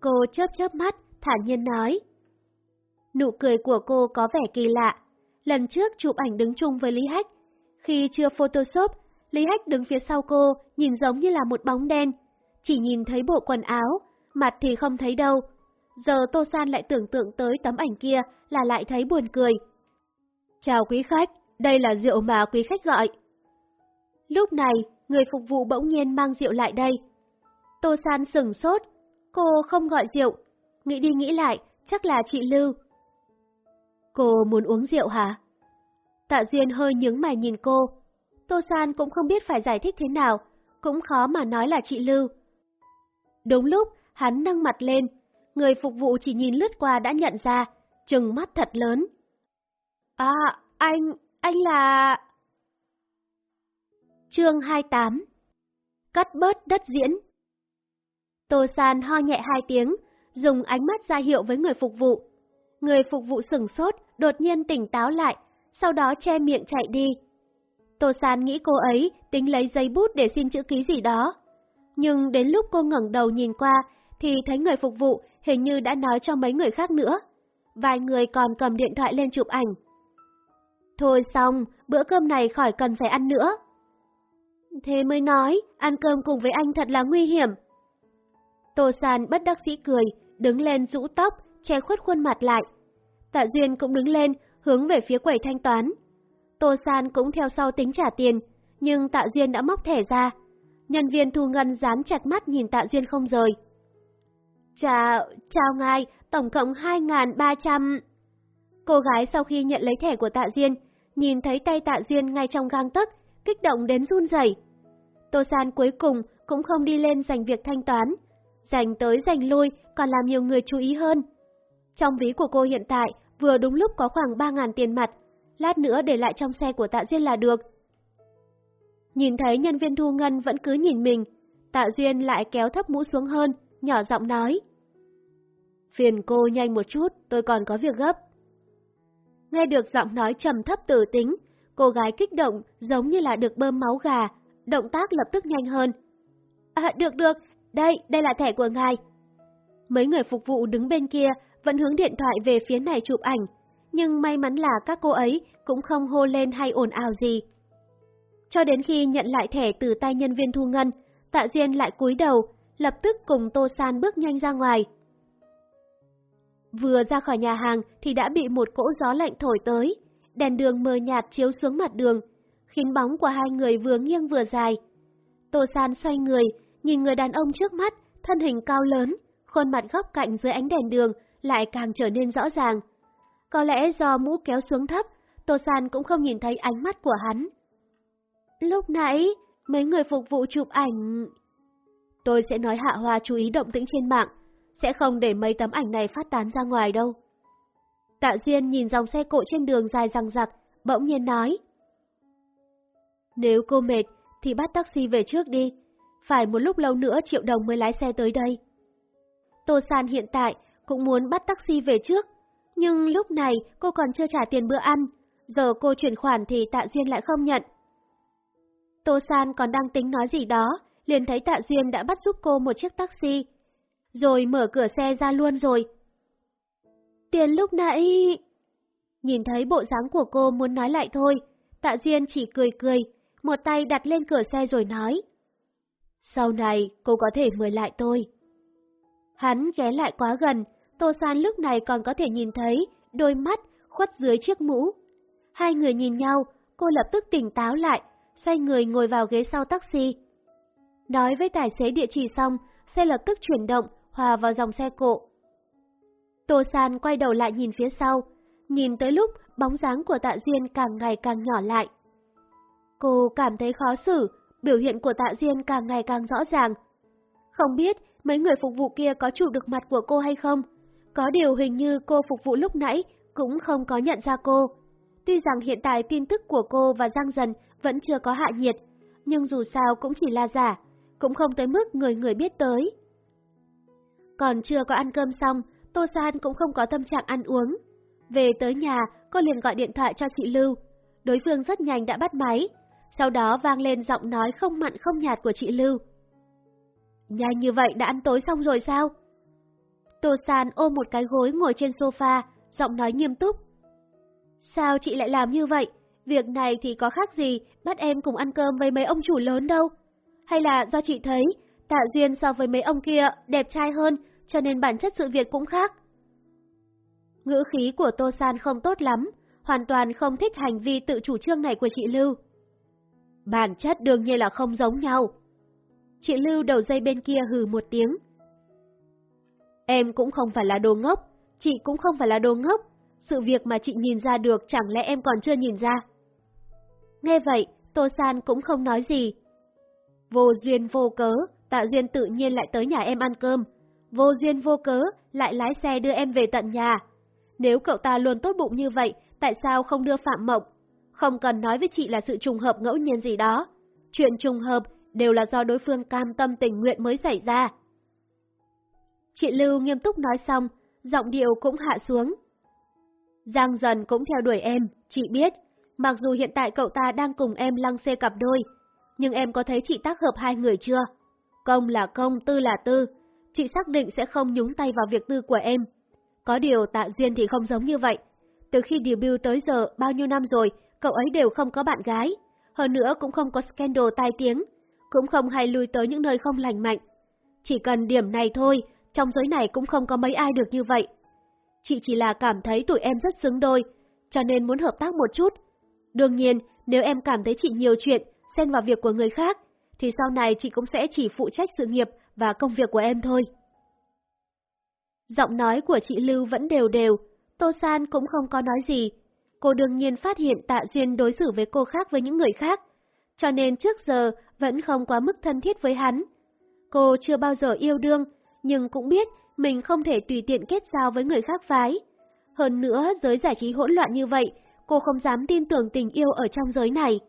Cô chớp chớp mắt, thản nhiên nói. Nụ cười của cô có vẻ kỳ lạ. Lần trước chụp ảnh đứng chung với Lý Hách. Khi chưa photoshop, Lý Hách đứng phía sau cô, nhìn giống như là một bóng đen. Chỉ nhìn thấy bộ quần áo, mặt thì không thấy đâu. Giờ Tô San lại tưởng tượng tới tấm ảnh kia là lại thấy buồn cười. Chào quý khách, đây là rượu mà quý khách gọi. Lúc này, người phục vụ bỗng nhiên mang rượu lại đây. Tô San sừng sốt, cô không gọi rượu, nghĩ đi nghĩ lại, chắc là chị Lưu. Cô muốn uống rượu hả? Tạ Duyên hơi nhướng mày nhìn cô. Tô San cũng không biết phải giải thích thế nào, cũng khó mà nói là chị Lưu. Đúng lúc, hắn nâng mặt lên, người phục vụ chỉ nhìn lướt qua đã nhận ra, trừng mắt thật lớn. À, anh, anh là... Chương 28 Cắt bớt đất diễn Tô San ho nhẹ hai tiếng, dùng ánh mắt ra hiệu với người phục vụ. Người phục vụ sừng sốt, đột nhiên tỉnh táo lại, sau đó che miệng chạy đi. Tô San nghĩ cô ấy tính lấy giấy bút để xin chữ ký gì đó. Nhưng đến lúc cô ngẩng đầu nhìn qua, thì thấy người phục vụ hình như đã nói cho mấy người khác nữa. Vài người còn cầm điện thoại lên chụp ảnh. Thôi xong, bữa cơm này khỏi cần phải ăn nữa. Thế mới nói, ăn cơm cùng với anh thật là nguy hiểm. Tô San bất đắc dĩ cười, đứng lên rũ tóc, che khuất khuôn mặt lại. Tạ Duyên cũng đứng lên, hướng về phía quầy thanh toán. Tô San cũng theo sau tính trả tiền, nhưng Tạ Duyên đã móc thẻ ra. Nhân viên thu ngân dán chặt mắt nhìn Tạ Duyên không rời. Chào, chào ngài, tổng cộng 2.300... Cô gái sau khi nhận lấy thẻ của Tạ Duyên, nhìn thấy tay Tạ Duyên ngay trong gang tấc, kích động đến run rẩy. Tô San cuối cùng cũng không đi lên giành việc thanh toán, giành tới giành lui còn làm nhiều người chú ý hơn. Trong ví của cô hiện tại vừa đúng lúc có khoảng 3.000 tiền mặt, lát nữa để lại trong xe của Tạ Duyên là được. Nhìn thấy nhân viên thu ngân vẫn cứ nhìn mình, Tạ Duyên lại kéo thấp mũ xuống hơn, nhỏ giọng nói. Phiền cô nhanh một chút, tôi còn có việc gấp. Nghe được giọng nói trầm thấp tử tính, cô gái kích động giống như là được bơm máu gà, động tác lập tức nhanh hơn. À, được được, Đây, đây là thẻ của ngài. Mấy người phục vụ đứng bên kia vẫn hướng điện thoại về phía này chụp ảnh, nhưng may mắn là các cô ấy cũng không hô lên hay ồn ào gì. Cho đến khi nhận lại thẻ từ tay nhân viên thu ngân, Tạ Duyên lại cúi đầu, lập tức cùng Tô San bước nhanh ra ngoài. Vừa ra khỏi nhà hàng thì đã bị một cỗ gió lạnh thổi tới, đèn đường mờ nhạt chiếu xuống mặt đường, khiến bóng của hai người vừa nghiêng vừa dài. Tô San xoay người, nhìn người đàn ông trước mắt, thân hình cao lớn, khuôn mặt góc cạnh dưới ánh đèn đường lại càng trở nên rõ ràng. Có lẽ do mũ kéo xuống thấp, Tô San cũng không nhìn thấy ánh mắt của hắn. Lúc nãy, mấy người phục vụ chụp ảnh... Tôi sẽ nói Hạ Hoa chú ý động tĩnh trên mạng, sẽ không để mấy tấm ảnh này phát tán ra ngoài đâu. Tạ Duyên nhìn dòng xe cộ trên đường dài răng rặc, bỗng nhiên nói. Nếu cô mệt, thì bắt taxi về trước đi. Phải một lúc lâu nữa Triệu Đồng mới lái xe tới đây. Tô San hiện tại cũng muốn bắt taxi về trước, nhưng lúc này cô còn chưa trả tiền bữa ăn, giờ cô chuyển khoản thì Tạ Duyên lại không nhận. Tô San còn đang tính nói gì đó, liền thấy Tạ Duyên đã bắt giúp cô một chiếc taxi, rồi mở cửa xe ra luôn rồi. Tiền lúc nãy... Nhìn thấy bộ dáng của cô muốn nói lại thôi, Tạ Duyên chỉ cười cười, một tay đặt lên cửa xe rồi nói. Sau này cô có thể mời lại tôi. Hắn ghé lại quá gần, Tô San lúc này còn có thể nhìn thấy đôi mắt khuất dưới chiếc mũ. Hai người nhìn nhau, cô lập tức tỉnh táo lại, xoay người ngồi vào ghế sau taxi. Nói với tài xế địa chỉ xong, xe lập tức chuyển động, hòa vào dòng xe cộ. Tô San quay đầu lại nhìn phía sau, nhìn tới lúc bóng dáng của tạ Duyên càng ngày càng nhỏ lại. Cô cảm thấy khó xử, biểu hiện của tạ Duyên càng ngày càng rõ ràng. Không biết mấy người phục vụ kia có chụp được mặt của cô hay không? Có điều hình như cô phục vụ lúc nãy cũng không có nhận ra cô. Tuy rằng hiện tại tin tức của cô và Giang Dần vẫn chưa có hạ nhiệt, nhưng dù sao cũng chỉ là giả, cũng không tới mức người người biết tới. Còn chưa có ăn cơm xong, Tô San cũng không có tâm trạng ăn uống. Về tới nhà, cô liền gọi điện thoại cho chị Lưu. Đối phương rất nhanh đã bắt máy, sau đó vang lên giọng nói không mặn không nhạt của chị Lưu. Nhanh như vậy đã ăn tối xong rồi sao? Tô San ôm một cái gối ngồi trên sofa, giọng nói nghiêm túc. Sao chị lại làm như vậy? Việc này thì có khác gì bắt em cùng ăn cơm với mấy ông chủ lớn đâu? Hay là do chị thấy Tạ Duyên so với mấy ông kia đẹp trai hơn cho nên bản chất sự việc cũng khác? Ngữ khí của Tô San không tốt lắm, hoàn toàn không thích hành vi tự chủ trương này của chị Lưu. Bản chất đương nhiên là không giống nhau. Chị Lưu đầu dây bên kia hừ một tiếng. Em cũng không phải là đồ ngốc, chị cũng không phải là đồ ngốc. Sự việc mà chị nhìn ra được chẳng lẽ em còn chưa nhìn ra? Nghe vậy, Tô San cũng không nói gì. Vô duyên vô cớ, Tạ Duyên tự nhiên lại tới nhà em ăn cơm. Vô duyên vô cớ, lại lái xe đưa em về tận nhà. Nếu cậu ta luôn tốt bụng như vậy, tại sao không đưa Phạm Mộng? Không cần nói với chị là sự trùng hợp ngẫu nhiên gì đó. Chuyện trùng hợp đều là do đối phương cam tâm tình nguyện mới xảy ra. Chị Lưu nghiêm túc nói xong, giọng điệu cũng hạ xuống. Giang dần cũng theo đuổi em, chị biết. Mặc dù hiện tại cậu ta đang cùng em lăng xê cặp đôi, nhưng em có thấy chị tác hợp hai người chưa? Công là công, tư là tư. Chị xác định sẽ không nhúng tay vào việc tư của em. Có điều tạ duyên thì không giống như vậy. Từ khi debut tới giờ, bao nhiêu năm rồi, cậu ấy đều không có bạn gái. Hơn nữa cũng không có scandal tai tiếng, cũng không hay lui tới những nơi không lành mạnh. Chỉ cần điểm này thôi, trong giới này cũng không có mấy ai được như vậy. Chị chỉ là cảm thấy tụi em rất xứng đôi, cho nên muốn hợp tác một chút. Đương nhiên, nếu em cảm thấy chị nhiều chuyện, xen vào việc của người khác, thì sau này chị cũng sẽ chỉ phụ trách sự nghiệp và công việc của em thôi. Giọng nói của chị Lưu vẫn đều đều, Tô San cũng không có nói gì. Cô đương nhiên phát hiện Tạ Duyên đối xử với cô khác với những người khác, cho nên trước giờ vẫn không quá mức thân thiết với hắn. Cô chưa bao giờ yêu đương, nhưng cũng biết mình không thể tùy tiện kết giao với người khác phái. Hơn nữa, giới giải trí hỗn loạn như vậy, cô không dám tin tưởng tình yêu ở trong giới này.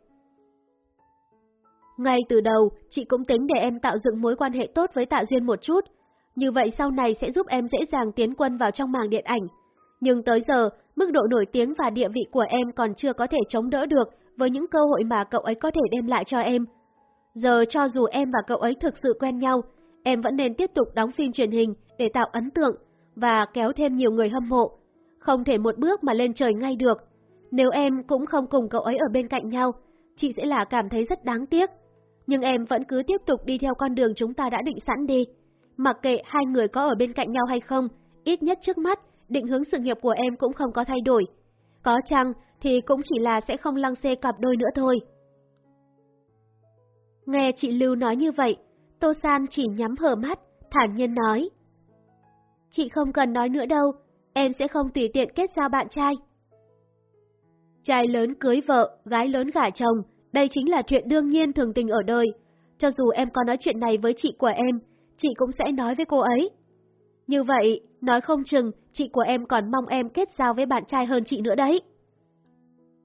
Ngay từ đầu, chị cũng tính để em tạo dựng mối quan hệ tốt với Tạ Duyên một chút, như vậy sau này sẽ giúp em dễ dàng tiến quân vào trong màng điện ảnh. Nhưng tới giờ, mức độ nổi tiếng và địa vị của em còn chưa có thể chống đỡ được với những cơ hội mà cậu ấy có thể đem lại cho em. Giờ cho dù em và cậu ấy thực sự quen nhau, em vẫn nên tiếp tục đóng phim truyền hình để tạo ấn tượng và kéo thêm nhiều người hâm mộ. Không thể một bước mà lên trời ngay được. Nếu em cũng không cùng cậu ấy ở bên cạnh nhau, chị sẽ là cảm thấy rất đáng tiếc. Nhưng em vẫn cứ tiếp tục đi theo con đường chúng ta đã định sẵn đi. Mặc kệ hai người có ở bên cạnh nhau hay không, ít nhất trước mắt, định hướng sự nghiệp của em cũng không có thay đổi. Có chăng thì cũng chỉ là sẽ không lăng xê cặp đôi nữa thôi. Nghe chị Lưu nói như vậy, Tô San chỉ nhắm hờ mắt, thản nhiên nói. Chị không cần nói nữa đâu, em sẽ không tùy tiện kết giao bạn trai. Trai lớn cưới vợ, gái lớn gả chồng, đây chính là chuyện đương nhiên thường tình ở đời. Cho dù em có nói chuyện này với chị của em, chị cũng sẽ nói với cô ấy. Như vậy, nói không chừng chị của em còn mong em kết giao với bạn trai hơn chị nữa đấy.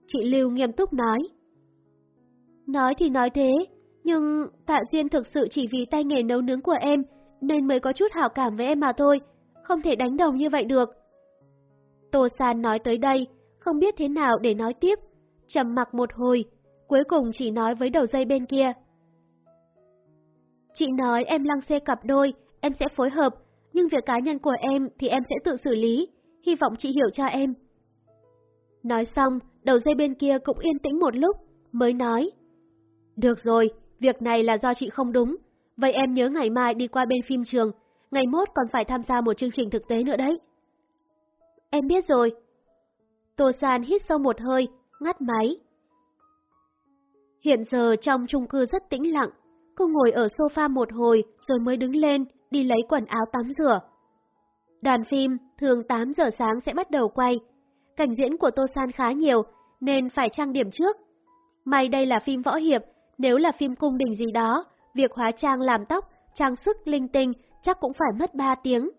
Chị Lưu nghiêm túc nói. Nói thì nói thế, nhưng Tạ Duyên thực sự chỉ vì tay nghề nấu nướng của em nên mới có chút hảo cảm với em mà thôi, không thể đánh đồng như vậy được. Tô San nói tới đây, không biết thế nào để nói tiếp, trầm mặc một hồi, cuối cùng chỉ nói với đầu dây bên kia. Chị nói em lăng xê cặp đôi, em sẽ phối hợp, nhưng việc cá nhân của em thì em sẽ tự xử lý, hy vọng chị hiểu cho em. Nói xong, đầu dây bên kia cũng yên tĩnh một lúc, mới nói. Được rồi, việc này là do chị không đúng, vậy em nhớ ngày mai đi qua bên phim trường, ngày mốt còn phải tham gia một chương trình thực tế nữa đấy. Em biết rồi. Tô San hít sâu một hơi, ngắt máy. Hiện giờ trong chung cư rất tĩnh lặng, cô ngồi ở sofa một hồi rồi mới đứng lên, đi lấy quần áo tắm rửa. Đoàn phim thường 8 giờ sáng sẽ bắt đầu quay. Cảnh diễn của Tô San khá nhiều nên phải trang điểm trước. May đây là phim võ hiệp, nếu là phim cung đình gì đó, việc hóa trang làm tóc, trang sức linh tinh chắc cũng phải mất 3 tiếng.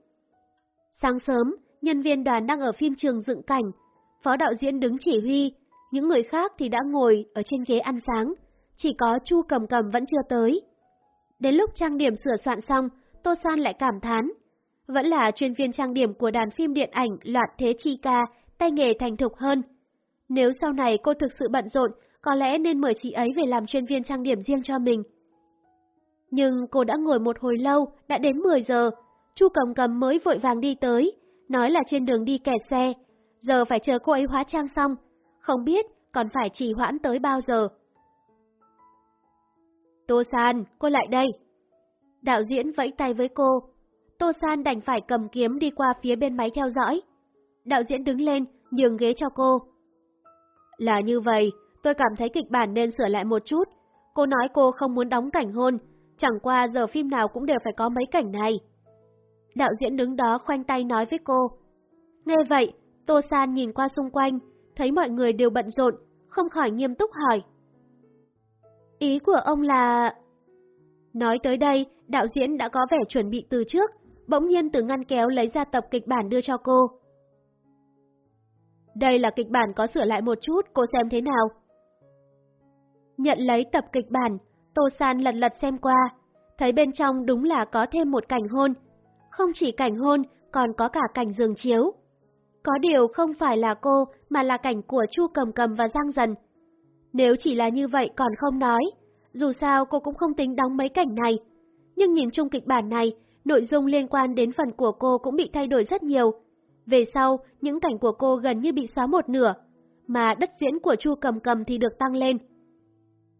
Sáng sớm, nhân viên đoàn đang ở phim trường dựng cảnh, phó đạo diễn đứng chỉ huy, những người khác thì đã ngồi ở trên ghế ăn sáng, chỉ có Chu Cầm Cầm vẫn chưa tới. Đến lúc trang điểm sửa soạn xong, Tô San lại cảm thán. Vẫn là chuyên viên trang điểm của đàn phim điện ảnh Loạt Thế Chi Ca, tay nghề thành thục hơn. Nếu sau này cô thực sự bận rộn, có lẽ nên mời chị ấy về làm chuyên viên trang điểm riêng cho mình. Nhưng cô đã ngồi một hồi lâu, đã đến 10 giờ. Chu Cầm Cầm mới vội vàng đi tới, nói là trên đường đi kẹt xe. Giờ phải chờ cô ấy hóa trang xong, không biết còn phải trì hoãn tới bao giờ. Tô San, cô lại đây. Đạo diễn vẫy tay với cô. Tô San đành phải cầm kiếm đi qua phía bên máy theo dõi. Đạo diễn đứng lên, nhường ghế cho cô. Là như vậy, tôi cảm thấy kịch bản nên sửa lại một chút. Cô nói cô không muốn đóng cảnh hôn, chẳng qua giờ phim nào cũng đều phải có mấy cảnh này. Đạo diễn đứng đó khoanh tay nói với cô. Nghe vậy, Tô San nhìn qua xung quanh, thấy mọi người đều bận rộn, không khỏi nghiêm túc hỏi. Ý của ông là... Nói tới đây, đạo diễn đã có vẻ chuẩn bị từ trước, bỗng nhiên từ ngăn kéo lấy ra tập kịch bản đưa cho cô. Đây là kịch bản có sửa lại một chút, cô xem thế nào? Nhận lấy tập kịch bản, Tô San lật lật xem qua, thấy bên trong đúng là có thêm một cảnh hôn. Không chỉ cảnh hôn, còn có cả cảnh giường chiếu. Có điều không phải là cô, mà là cảnh của Chu Cầm Cầm và Giang Dần. Nếu chỉ là như vậy còn không nói, dù sao cô cũng không tính đóng mấy cảnh này. Nhưng nhìn chung kịch bản này, nội dung liên quan đến phần của cô cũng bị thay đổi rất nhiều. Về sau, những cảnh của cô gần như bị xóa một nửa, mà đất diễn của Chu Cầm Cầm thì được tăng lên.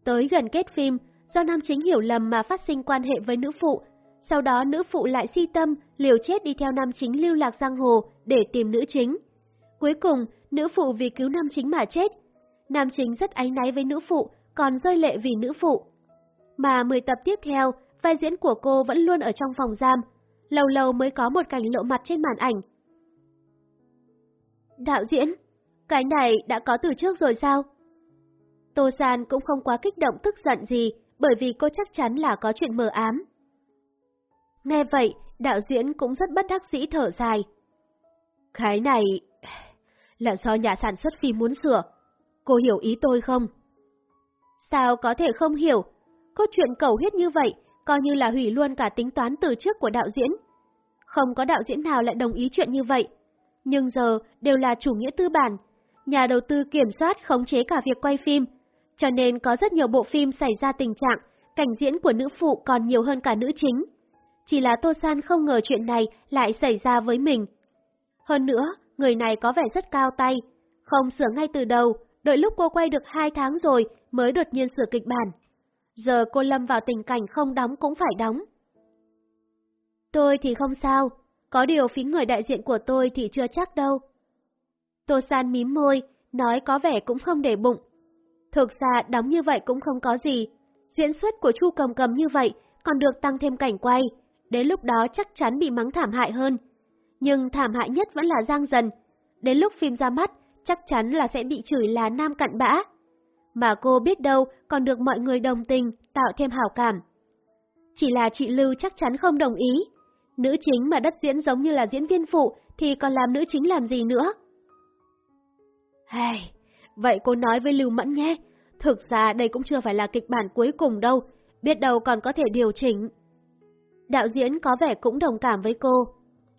Tới gần kết phim, do nam chính hiểu lầm mà phát sinh quan hệ với nữ phụ, sau đó nữ phụ lại si tâm, liều chết đi theo nam chính lưu lạc giang hồ để tìm nữ chính. Cuối cùng, nữ phụ vì cứu nam chính mà chết. Nam chính rất áy náy với nữ phụ, còn rơi lệ vì nữ phụ. Mà 10 tập tiếp theo, vai diễn của cô vẫn luôn ở trong phòng giam, lâu lâu mới có một cảnh lộ mặt trên màn ảnh. Đạo diễn, cái này đã có từ trước rồi sao? Tô San cũng không quá kích động tức giận gì, bởi vì cô chắc chắn là có chuyện mờ ám. Nghe vậy, đạo diễn cũng rất bất đắc dĩ thở dài. Cái này là do nhà sản xuất phim muốn sửa. Cô hiểu ý tôi không? Sao có thể không hiểu? Cốt truyện cầu huyết như vậy, coi như là hủy luôn cả tính toán từ trước của đạo diễn. Không có đạo diễn nào lại đồng ý chuyện như vậy. Nhưng giờ đều là chủ nghĩa tư bản. Nhà đầu tư kiểm soát khống chế cả việc quay phim, cho nên có rất nhiều bộ phim xảy ra tình trạng cảnh diễn của nữ phụ còn nhiều hơn cả nữ chính. Chỉ là Tô San không ngờ chuyện này lại xảy ra với mình. Hơn nữa, người này có vẻ rất cao tay, không sửa ngay từ đầu, đợi lúc cô quay được 2 tháng rồi mới đột nhiên sửa kịch bản. Giờ cô lâm vào tình cảnh không đóng cũng phải đóng. Tôi thì không sao, có điều phí người đại diện của tôi thì chưa chắc đâu. Tô San mím môi, nói có vẻ cũng không để bụng. Thực ra đóng như vậy cũng không có gì. Diễn xuất của Chu Cầm Cầm như vậy còn được tăng thêm cảnh quay, đến lúc đó chắc chắn bị mắng thảm hại hơn. Nhưng thảm hại nhất vẫn là Giang Dần. Đến lúc phim ra mắt, chắc chắn là sẽ bị chửi là nam cặn bã. Mà cô biết đâu còn được mọi người đồng tình, tạo thêm hảo cảm. Chỉ là chị Lưu chắc chắn không đồng ý. Nữ chính mà đất diễn giống như là diễn viên phụ thì còn làm nữ chính làm gì nữa? Hey, vậy cô nói với Lưu Mẫn nhé. Thực ra đây cũng chưa phải là kịch bản cuối cùng đâu, biết đâu còn có thể điều chỉnh. Đạo diễn có vẻ cũng đồng cảm với cô.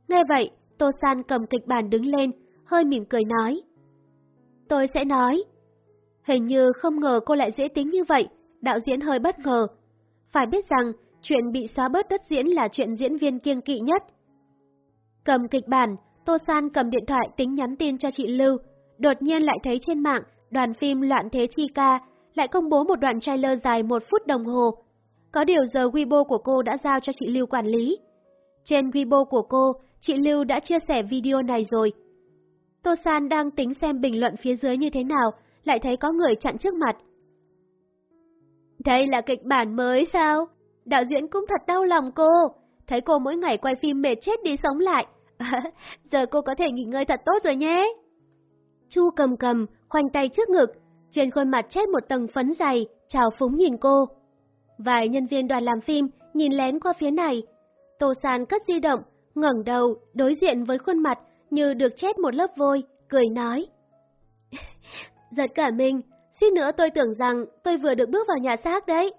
Nghe vậy, Tô San cầm kịch bản đứng lên, hơi mỉm cười nói. Tôi sẽ nói. Hình như không ngờ cô lại dễ tính như vậy, đạo diễn hơi bất ngờ. Phải biết rằng, chuyện bị xóa bớt đất diễn là chuyện diễn viên kiêng kỵ nhất. Cầm kịch bản, Tô San cầm điện thoại tính nhắn tin cho chị Lưu, đột nhiên lại thấy trên mạng đoàn phim Loạn Thế Chi Ca lại công bố một đoạn trailer dài một phút đồng hồ. Có điều giờ Weibo của cô đã giao cho chị Lưu quản lý. Trên Weibo của cô, chị Lưu đã chia sẻ video này rồi. Tô San đang tính xem bình luận phía dưới như thế nào, lại thấy có người chặn trước mặt. Đây là kịch bản mới sao? Đạo diễn cũng thật đau lòng cô. Thấy cô mỗi ngày quay phim mệt chết đi sống lại. giờ cô có thể nghỉ ngơi thật tốt rồi nhé. Chu cầm cầm, khoanh tay trước ngực, trên khuôn mặt chết một tầng phấn dày, chào phúng nhìn cô. Vài nhân viên đoàn làm phim nhìn lén qua phía này. Tô San cất di động, ngẩng đầu, đối diện với khuôn mặt như được chết một lớp vôi, cười nói. Giật cả mình, suýt nữa tôi tưởng rằng tôi vừa được bước vào nhà xác đấy.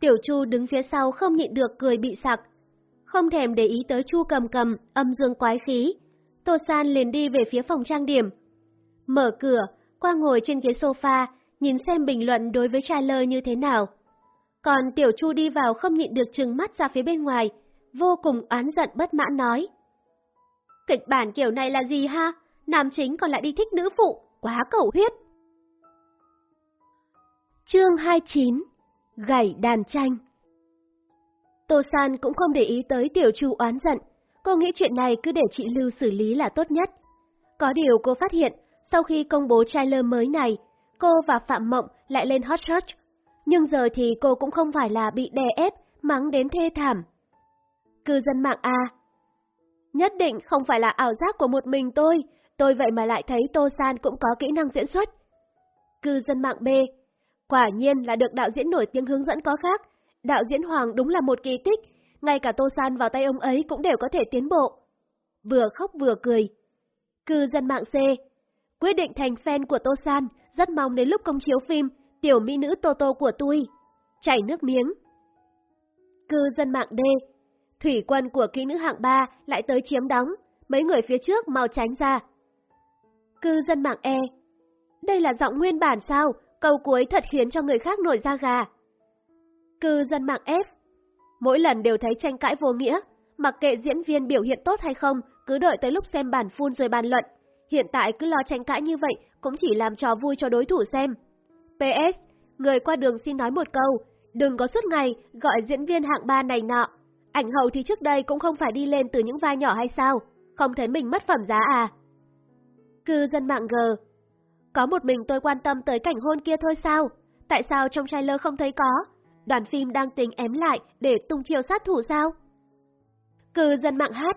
Tiểu Chu đứng phía sau không nhịn được cười bị sặc. Không thèm để ý tới Chu cầm cầm, âm dương quái khí. Tô San liền đi về phía phòng trang điểm. Mở cửa, qua ngồi trên ghế sofa, nhìn xem bình luận đối với trailer như thế nào. Còn Tiểu Chu đi vào không nhịn được trừng mắt ra phía bên ngoài, vô cùng oán giận bất mãn nói. Kịch bản kiểu này là gì ha? Nam chính còn lại đi thích nữ phụ, quá cầu huyết. Chương 29 Gảy đàn tranh Tô San cũng không để ý tới Tiểu Chu oán giận, cô nghĩ chuyện này cứ để chị Lưu xử lý là tốt nhất. Có điều cô phát hiện, sau khi công bố trailer mới này, cô và Phạm Mộng lại lên hot search. Nhưng giờ thì cô cũng không phải là bị đè ép, mắng đến thê thảm. Cư dân mạng A Nhất định không phải là ảo giác của một mình tôi, tôi vậy mà lại thấy Tô San cũng có kỹ năng diễn xuất. Cư dân mạng B Quả nhiên là được đạo diễn nổi tiếng hướng dẫn có khác. Đạo diễn Hoàng đúng là một kỳ tích, ngay cả Tô San vào tay ông ấy cũng đều có thể tiến bộ. Vừa khóc vừa cười. Cư dân mạng C Quyết định thành fan của Tô San, rất mong đến lúc công chiếu phim Tiểu Mỹ Nữ Tô Tô của tôi. Chảy nước miếng. Cư dân mạng D Thủy quân của kỹ nữ hạng 3 lại tới chiếm đóng, mấy người phía trước mau tránh ra. Cư dân mạng E Đây là giọng nguyên bản sao? Câu cuối thật khiến cho người khác nổi da gà. Cư dân mạng F Mỗi lần đều thấy tranh cãi vô nghĩa, mặc kệ diễn viên biểu hiện tốt hay không, cứ đợi tới lúc xem bản phun rồi bàn luận. Hiện tại cứ lo tranh cãi như vậy cũng chỉ làm trò vui cho đối thủ xem. PS, người qua đường xin nói một câu, đừng có suốt ngày gọi diễn viên hạng ba này nọ. Ảnh hậu thì trước đây cũng không phải đi lên từ những vai nhỏ hay sao, không thấy mình mất phẩm giá à? Cư dân mạng G Có một mình tôi quan tâm tới cảnh hôn kia thôi sao? Tại sao trong trailer không thấy có? Đoàn phim đang tính ém lại để tung chiêu sát thủ sao? Cư dân mạng hát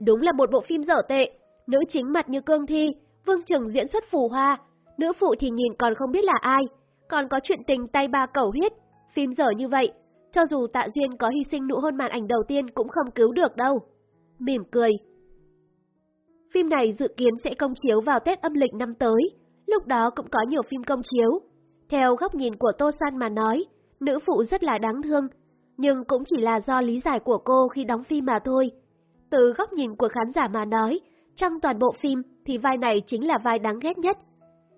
Đúng là một bộ phim dở tệ, nữ chính mặt như cương thi, vương trừng diễn xuất phù hoa, nữ phụ thì nhìn còn không biết là ai, còn có chuyện tình tay ba cẩu huyết, phim dở như vậy, cho dù tạ duyên có hy sinh nụ hôn màn ảnh đầu tiên cũng không cứu được đâu. Mỉm cười. Phim này dự kiến sẽ công chiếu vào Tết âm lịch năm tới, lúc đó cũng có nhiều phim công chiếu. Theo góc nhìn của Tô San mà nói, nữ phụ rất là đáng thương, nhưng cũng chỉ là do lý giải của cô khi đóng phim mà thôi. Từ góc nhìn của khán giả mà nói, trong toàn bộ phim thì vai này chính là vai đáng ghét nhất.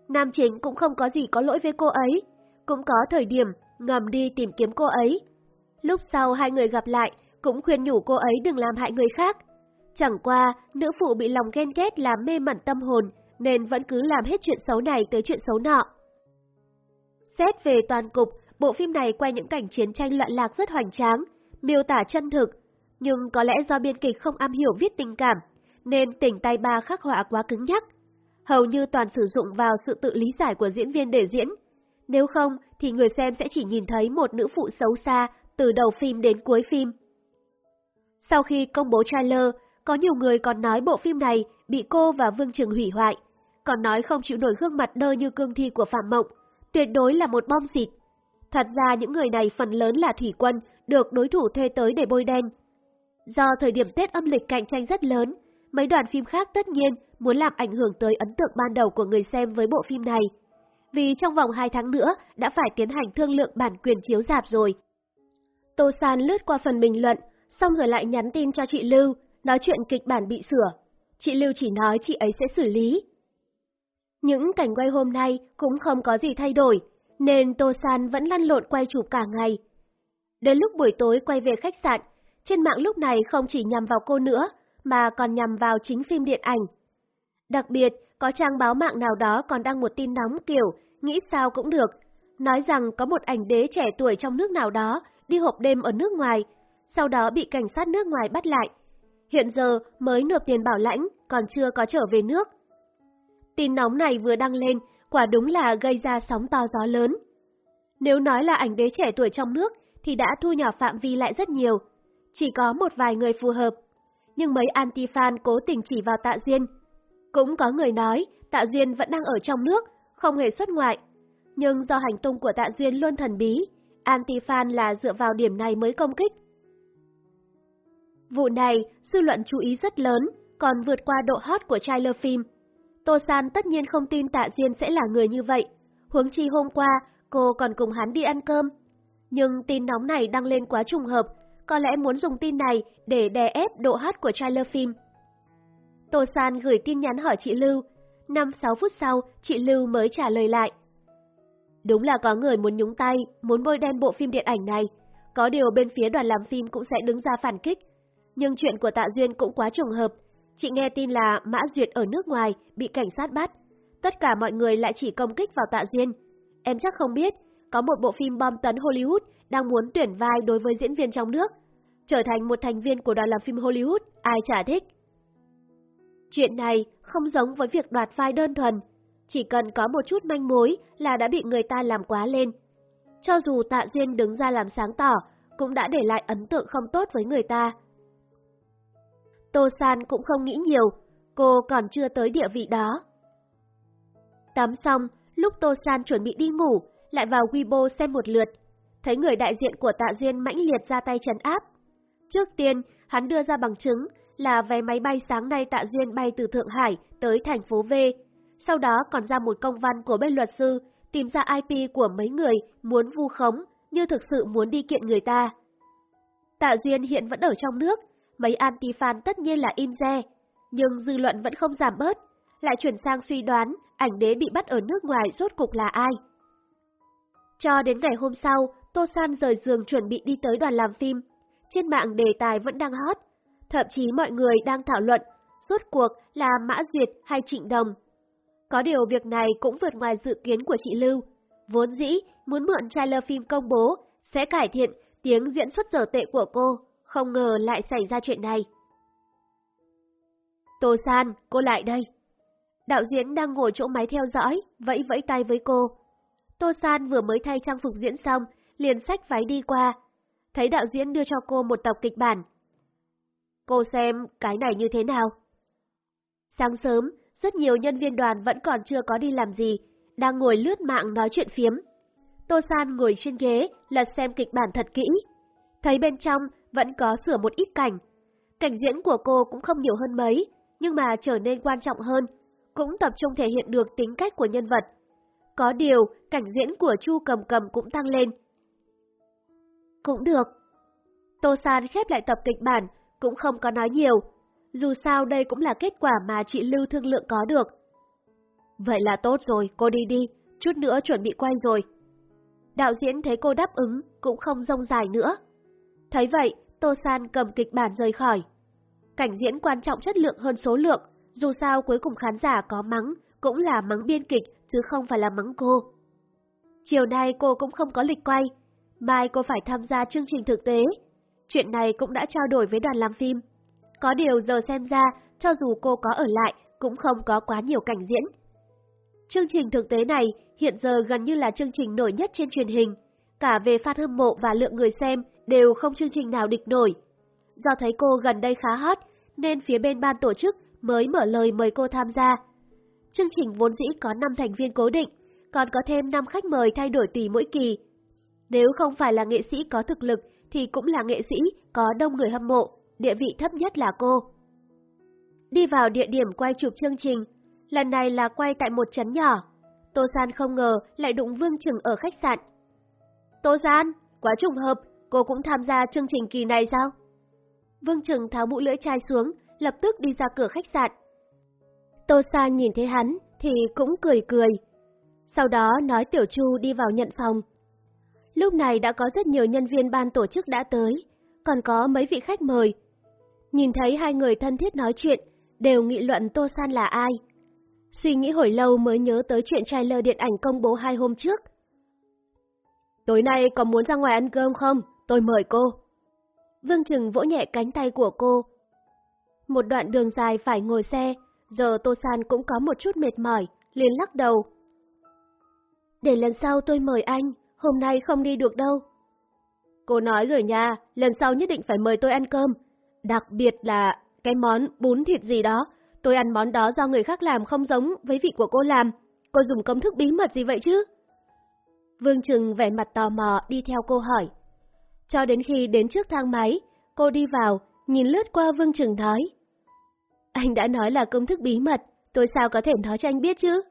Nam chính cũng không có gì có lỗi với cô ấy, cũng có thời điểm ngầm đi tìm kiếm cô ấy. Lúc sau hai người gặp lại, cũng khuyên nhủ cô ấy đừng làm hại người khác. Chẳng qua, nữ phụ bị lòng ghen ghét làm mê mẩn tâm hồn, nên vẫn cứ làm hết chuyện xấu này tới chuyện xấu nọ. Xét về toàn cục, bộ phim này quay những cảnh chiến tranh loạn lạc rất hoành tráng, miêu tả chân thực, nhưng có lẽ do biên kịch không am hiểu viết tình cảm, nên tỉnh tay ba khắc họa quá cứng nhắc. Hầu như toàn sử dụng vào sự tự lý giải của diễn viên để diễn. Nếu không, thì người xem sẽ chỉ nhìn thấy một nữ phụ xấu xa từ đầu phim đến cuối phim. Sau khi công bố trailer, có nhiều người còn nói bộ phim này bị cô và Vương Trường hủy hoại, còn nói không chịu nổi gương mặt đơ như cương thi của Phạm Mộng, tuyệt đối là một bom xịt. Thật ra những người này phần lớn là thủy quân, được đối thủ thuê tới để bôi đen. Do thời điểm Tết âm lịch cạnh tranh rất lớn, mấy đoàn phim khác tất nhiên muốn làm ảnh hưởng tới ấn tượng ban đầu của người xem với bộ phim này. Vì trong vòng 2 tháng nữa đã phải tiến hành thương lượng bản quyền chiếu dạp rồi. Tô San lướt qua phần bình luận, xong rồi lại nhắn tin cho chị Lưu, nói chuyện kịch bản bị sửa. Chị Lưu chỉ nói chị ấy sẽ xử lý. Những cảnh quay hôm nay cũng không có gì thay đổi, nên Tô San vẫn lăn lộn quay chụp cả ngày. Đến lúc buổi tối quay về khách sạn, trên mạng lúc này không chỉ nhằm vào cô nữa, mà còn nhằm vào chính phim điện ảnh. Đặc biệt, có trang báo mạng nào đó còn đăng một tin nóng kiểu nghĩ sao cũng được, nói rằng có một ảnh đế trẻ tuổi trong nước nào đó đi hộp đêm ở nước ngoài, sau đó bị cảnh sát nước ngoài bắt lại. Hiện giờ mới nộp tiền bảo lãnh, còn chưa có trở về nước. Tin nóng này vừa đăng lên, quả đúng là gây ra sóng to gió lớn. Nếu nói là ảnh đế trẻ tuổi trong nước thì đã thu nhỏ phạm vi lại rất nhiều, chỉ có một vài người phù hợp. Nhưng mấy anti-fan cố tình chỉ vào Tạ Duyên. Cũng có người nói Tạ Duyên vẫn đang ở trong nước, không hề xuất ngoại. Nhưng do hành tung của Tạ Duyên luôn thần bí, anti-fan là dựa vào điểm này mới công kích. Vụ này, dư luận chú ý rất lớn, còn vượt qua độ hot của trailer phim. Tô San tất nhiên không tin Tạ Duyên sẽ là người như vậy. Huống chi hôm qua, cô còn cùng hắn đi ăn cơm. Nhưng tin nóng này đăng lên quá trùng hợp, có lẽ muốn dùng tin này để đè ép độ hot của trailer phim. Tô San gửi tin nhắn hỏi chị Lưu. 5-6 phút sau, chị Lưu mới trả lời lại. Đúng là có người muốn nhúng tay, muốn bôi đen bộ phim điện ảnh này. Có điều bên phía đoàn làm phim cũng sẽ đứng ra phản kích. Nhưng chuyện của Tạ Duyên cũng quá trùng hợp. Chị nghe tin là Mã Duyệt ở nước ngoài bị cảnh sát bắt. Tất cả mọi người lại chỉ công kích vào Tạ Duyên. Em chắc không biết, có một bộ phim bom tấn Hollywood đang muốn tuyển vai đối với diễn viên trong nước. Trở thành một thành viên của đoàn làm phim Hollywood, ai chả thích. Chuyện này không giống với việc đoạt vai đơn thuần, chỉ cần có một chút manh mối là đã bị người ta làm quá lên. Cho dù Tạ Duyên đứng ra làm sáng tỏ, cũng đã để lại ấn tượng không tốt với người ta. Tô San cũng không nghĩ nhiều, cô còn chưa tới địa vị đó. Tắm xong, lúc Tô San chuẩn bị đi ngủ, lại vào Weibo xem một lượt, thấy người đại diện của Tạ Duyên mãnh liệt ra tay trấn áp. Trước tiên, hắn đưa ra bằng chứng là vé máy bay sáng nay Tạ Duyên bay từ Thượng Hải tới thành phố V, sau đó còn ra một công văn của bên luật sư tìm ra IP của mấy người muốn vu khống như thực sự muốn đi kiện người ta. Tạ Duyên hiện vẫn ở trong nước, mấy anti-fan tất nhiên là im re, nhưng dư luận vẫn không giảm bớt, lại chuyển sang suy đoán ảnh đế bị bắt ở nước ngoài rốt cục là ai. Cho đến ngày hôm sau, Tô San rời giường chuẩn bị đi tới đoàn làm phim. Trên mạng đề tài vẫn đang hot, thậm chí mọi người đang thảo luận rốt cuộc là Mã Duyệt hay Trịnh Đồng. Có điều việc này cũng vượt ngoài dự kiến của chị Lưu. Vốn dĩ, muốn mượn trailer phim công bố sẽ cải thiện tiếng diễn xuất dở tệ của cô, không ngờ lại xảy ra chuyện này. Tô San, cô lại đây. Đạo diễn đang ngồi chỗ máy theo dõi, vẫy vẫy tay với cô. Tô San vừa mới thay trang phục diễn xong, liền sách váy đi qua. Thấy đạo diễn đưa cho cô một tập kịch bản. Cô xem cái này như thế nào? Sáng sớm, rất nhiều nhân viên đoàn vẫn còn chưa có đi làm gì, đang ngồi lướt mạng nói chuyện phiếm. Tô San ngồi trên ghế là xem kịch bản thật kỹ. Thấy bên trong vẫn có sửa một ít cảnh. Cảnh diễn của cô cũng không nhiều hơn mấy, nhưng mà trở nên quan trọng hơn, cũng tập trung thể hiện được tính cách của nhân vật. Có điều, cảnh diễn của Chu Cầm Cầm cũng tăng lên. Cũng được. Tô San khép lại tập kịch bản, cũng không có nói nhiều. Dù sao đây cũng là kết quả mà chị Lưu thương lượng có được. Vậy là tốt rồi, cô đi đi, chút nữa chuẩn bị quay rồi. Đạo diễn thấy cô đáp ứng, cũng không rông dài nữa. Thấy vậy, Tô San cầm kịch bản rời khỏi. Cảnh diễn quan trọng chất lượng hơn số lượng, dù sao cuối cùng khán giả có mắng, cũng là mắng biên kịch chứ không phải là mắng cô. Chiều nay cô cũng không có lịch quay, mai cô phải tham gia chương trình thực tế. Chuyện này cũng đã trao đổi với đoàn làm phim. Có điều giờ xem ra, cho dù cô có ở lại, cũng không có quá nhiều cảnh diễn. Chương trình thực tế này hiện giờ gần như là chương trình nổi nhất trên truyền hình. Cả về phát hâm mộ và lượng người xem đều không chương trình nào địch nổi. Do thấy cô gần đây khá hot, nên phía bên ban tổ chức mới mở lời mời cô tham gia. Chương trình vốn dĩ có 5 thành viên cố định, còn có thêm 5 khách mời thay đổi tùy mỗi kỳ. Nếu không phải là nghệ sĩ có thực lực thì cũng là nghệ sĩ có đông người hâm mộ, địa vị thấp nhất là cô. Đi vào địa điểm quay chụp chương trình, lần này là quay tại một trấn nhỏ. Tô San không ngờ lại đụng Vương Trừng ở khách sạn. Tô San, quá trùng hợp, cô cũng tham gia chương trình kỳ này sao? Vương Trừng tháo mũ lưỡi chai xuống, lập tức đi ra cửa khách sạn. Tô San nhìn thấy hắn thì cũng cười cười. Sau đó nói Tiểu Chu đi vào nhận phòng. Lúc này đã có rất nhiều nhân viên ban tổ chức đã tới, còn có mấy vị khách mời. Nhìn thấy hai người thân thiết nói chuyện, đều nghị luận Tô San là ai. Suy nghĩ hồi lâu mới nhớ tới chuyện trailer điện ảnh công bố hai hôm trước. Tối nay có muốn ra ngoài ăn cơm không? Tôi mời cô. Vương Trừng vỗ nhẹ cánh tay của cô. Một đoạn đường dài phải ngồi xe, giờ Tô San cũng có một chút mệt mỏi, liền lắc đầu. Để lần sau tôi mời anh, hôm nay không đi được đâu. Cô nói rồi nha, lần sau nhất định phải mời tôi ăn cơm. Đặc biệt là cái món bún thịt gì đó, tôi ăn món đó do người khác làm không giống với vị của cô làm. Cô dùng công thức bí mật gì vậy chứ? Vương Trừng vẻ mặt tò mò đi theo cô hỏi. Cho đến khi đến trước thang máy, cô đi vào, nhìn lướt qua Vương Trừng nói. Anh đã nói là công thức bí mật, tôi sao có thể nói cho anh biết chứ?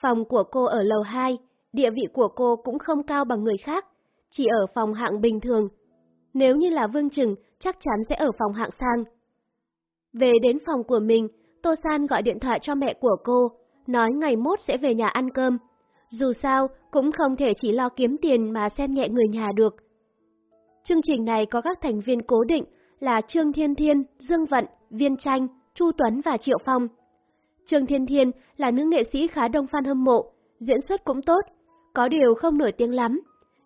Phòng của cô ở lầu 2, địa vị của cô cũng không cao bằng người khác, chỉ ở phòng hạng bình thường. Nếu như là Vương Trừng, chắc chắn sẽ ở phòng hạng sang. Về đến phòng của mình, Tô San gọi điện thoại cho mẹ của cô, nói ngày mốt sẽ về nhà ăn cơm. Dù sao, cũng không thể chỉ lo kiếm tiền mà xem nhẹ người nhà được. Chương trình này có các thành viên cố định là Trương Thiên Thiên, Dương Vận, Viên Tranh, Chu Tuấn và Triệu Phong. Trương Thiên Thiên là nữ nghệ sĩ khá đông fan hâm mộ, diễn xuất cũng tốt, có điều không nổi tiếng lắm.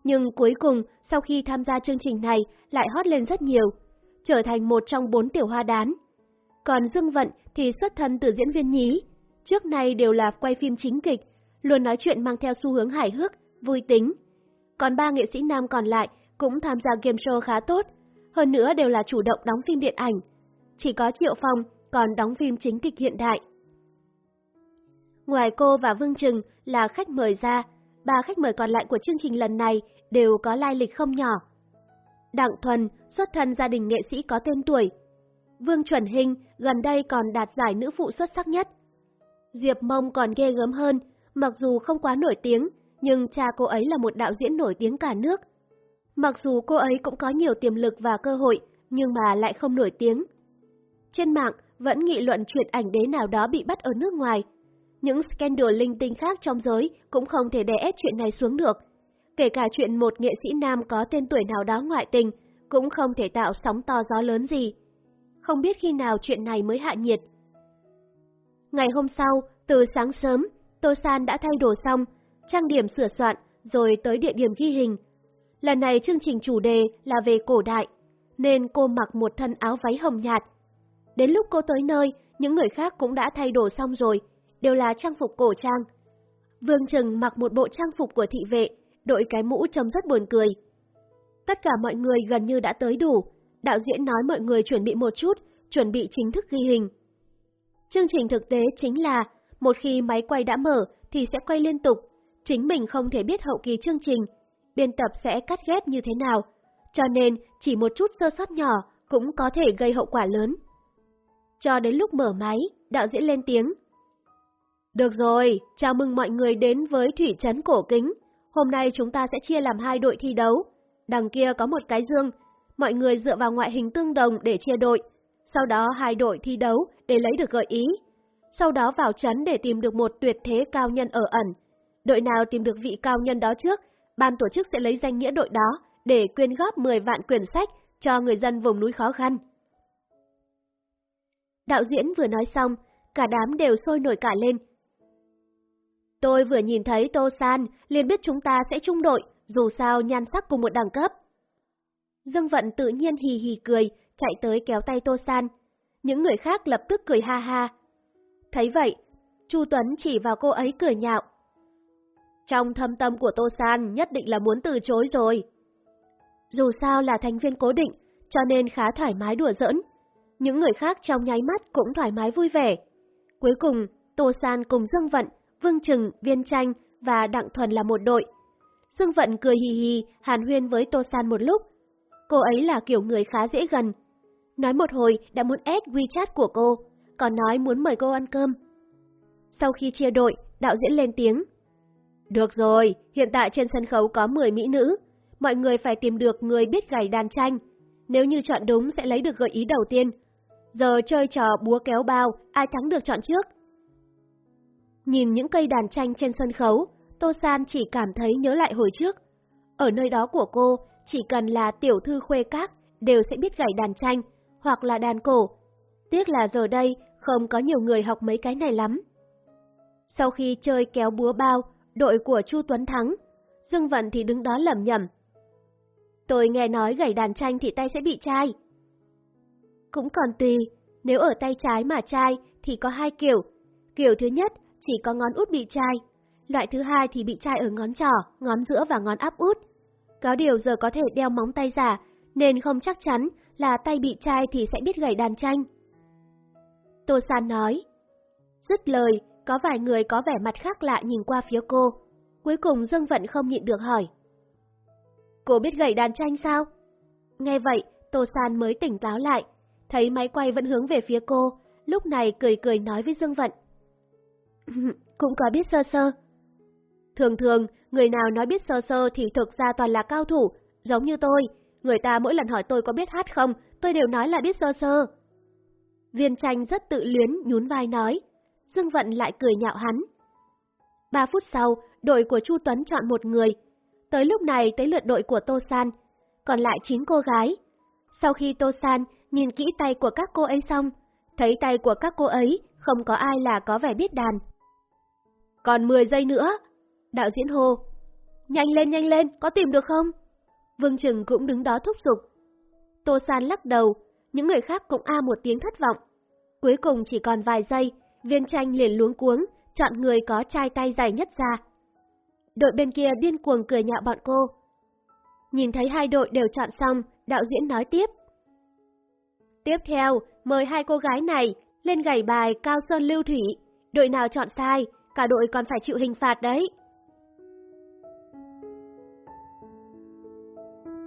Nhưng cuối cùng, sau khi tham gia chương trình này, lại hot lên rất nhiều, trở thành một trong bốn tiểu hoa đán. Còn Dương Vận thì xuất thân từ diễn viên nhí, trước nay đều là quay phim chính kịch, luôn nói chuyện mang theo xu hướng hài hước, vui tính. Còn ba nghệ sĩ nam còn lại cũng tham gia game show khá tốt, hơn nữa đều là chủ động đóng phim điện ảnh. Chỉ có Triệu Phong còn đóng phim chính kịch hiện đại. Ngoài cô và Vương Trừng là khách mời ra, ba khách mời còn lại của chương trình lần này đều có lai lịch không nhỏ. Đặng Thuần xuất thân gia đình nghệ sĩ có tên tuổi. Vương Chuẩn Hình gần đây còn đạt giải nữ phụ xuất sắc nhất. Diệp Mông còn ghê gớm hơn, mặc dù không quá nổi tiếng, nhưng cha cô ấy là một đạo diễn nổi tiếng cả nước. Mặc dù cô ấy cũng có nhiều tiềm lực và cơ hội, nhưng mà lại không nổi tiếng. Trên mạng vẫn nghị luận chuyện ảnh đế nào đó bị bắt ở nước ngoài. Những scandal linh tinh khác trong giới cũng không thể đè ép chuyện này xuống được. Kể cả chuyện một nghệ sĩ nam có tên tuổi nào đó ngoại tình, cũng không thể tạo sóng to gió lớn gì. Không biết khi nào chuyện này mới hạ nhiệt. Ngày hôm sau, từ sáng sớm, Tô San đã thay đồ xong, trang điểm sửa soạn, rồi tới địa điểm ghi hình. Lần này chương trình chủ đề là về cổ đại, nên cô mặc một thân áo váy hồng nhạt. Đến lúc cô tới nơi, những người khác cũng đã thay đồ xong rồi, đều là trang phục cổ trang. Vương Trừng mặc một bộ trang phục của thị vệ, đội cái mũ trông rất buồn cười. Tất cả mọi người gần như đã tới đủ, đạo diễn nói mọi người chuẩn bị một chút, chuẩn bị chính thức ghi hình. Chương trình thực tế chính là, một khi máy quay đã mở thì sẽ quay liên tục, chính mình không thể biết hậu kỳ chương trình, biên tập sẽ cắt ghép như thế nào, cho nên chỉ một chút sơ sót nhỏ cũng có thể gây hậu quả lớn. Cho đến lúc mở máy, đạo diễn lên tiếng. Được rồi, chào mừng mọi người đến với Thủy Trấn Cổ Kính. Hôm nay chúng ta sẽ chia làm hai đội thi đấu. Đằng kia có một cái dương, mọi người dựa vào ngoại hình tương đồng để chia đội. Sau đó hai đội thi đấu để lấy được gợi ý. Sau đó vào trấn để tìm được một tuyệt thế cao nhân ở ẩn. Đội nào tìm được vị cao nhân đó trước, ban tổ chức sẽ lấy danh nghĩa đội đó để quyên góp 10 vạn quyển sách cho người dân vùng núi khó khăn. Đạo diễn vừa nói xong, cả đám đều sôi nổi cả lên. Tôi vừa nhìn thấy Tô San, liền biết chúng ta sẽ chung đội, dù sao nhan sắc cùng một đẳng cấp. Dương Vận tự nhiên hì hì cười, chạy tới kéo tay Tô San. Những người khác lập tức cười ha ha. Thấy vậy, Chu Tuấn chỉ vào cô ấy cười nhạo. Trong thâm tâm của Tô San nhất định là muốn từ chối rồi. Dù sao là thành viên cố định, cho nên khá thoải mái đùa giỡn. Những người khác trong nháy mắt cũng thoải mái vui vẻ. Cuối cùng, Tô San cùng Dương Vận, Vương Trừng, Viên Tranh và Đặng Thuần là một đội. Dương Vận cười hì hì, hàn huyên với Tô San một lúc. Cô ấy là kiểu người khá dễ gần. Nói một hồi đã muốn ép WeChat của cô, còn nói muốn mời cô ăn cơm. Sau khi chia đội, đạo diễn lên tiếng. Được rồi, hiện tại trên sân khấu có 10 mỹ nữ. Mọi người phải tìm được người biết gảy đàn tranh. Nếu như chọn đúng sẽ lấy được gợi ý đầu tiên. Giờ chơi trò búa kéo bao, ai thắng được chọn trước. Nhìn những cây đàn tranh trên sân khấu, Tô San chỉ cảm thấy nhớ lại hồi trước. Ở nơi đó của cô, chỉ cần là tiểu thư khuê các đều sẽ biết gảy đàn tranh, hoặc là đàn cổ. Tiếc là giờ đây không có nhiều người học mấy cái này lắm. Sau khi chơi kéo búa bao, đội của Chu Tuấn thắng, Dương Vận thì đứng đó lẩm nhẩm. Tôi nghe nói gảy đàn tranh thì tay sẽ bị chai. Cũng còn tùy, nếu ở tay trái mà chai thì có hai kiểu. Kiểu thứ nhất chỉ có ngón út bị chai, loại thứ hai thì bị chai ở ngón trỏ, ngón giữa và ngón áp út. Có điều giờ có thể đeo móng tay giả, nên không chắc chắn là tay bị chai thì sẽ biết gảy đàn tranh. Tô San nói. Dứt lời, có vài người có vẻ mặt khác lạ nhìn qua phía cô. Cuối cùng Dương Vận không nhịn được hỏi. Cô biết gảy đàn tranh sao? Nghe vậy, Tô San mới tỉnh táo lại, thấy máy quay vẫn hướng về phía cô, lúc này cười cười nói với Dương Vận. Cũng có biết sơ sơ. Thường thường, người nào nói biết sơ sơ thì thực ra toàn là cao thủ, giống như tôi. Người ta mỗi lần hỏi tôi có biết hát không, tôi đều nói là biết sơ sơ. Viên tranh rất tự luyến, nhún vai nói. Dương Vận lại cười nhạo hắn. Ba phút sau, đội của Chu Tuấn chọn một người. Tới lúc này tới lượt đội của Tô San, còn lại chín cô gái. Sau khi Tô San nhìn kỹ tay của các cô ấy xong, thấy tay của các cô ấy không có ai là có vẻ biết đàn. Còn 10 giây nữa. Đạo diễn hô. Nhanh lên nhanh lên, có tìm được không? Vương Trừng cũng đứng đó thúc giục. Tô San lắc đầu, những người khác cũng a một tiếng thất vọng. Cuối cùng chỉ còn vài giây, viên tranh liền luống cuống, chọn người có chai tay dài nhất ra. Đội bên kia điên cuồng cười nhạo bọn cô. Nhìn thấy hai đội đều chọn xong, đạo diễn nói tiếp. Tiếp theo, mời hai cô gái này lên gảy bài Cao Sơn Lưu Thủy. Đội nào chọn sai, cả đội còn phải chịu hình phạt đấy.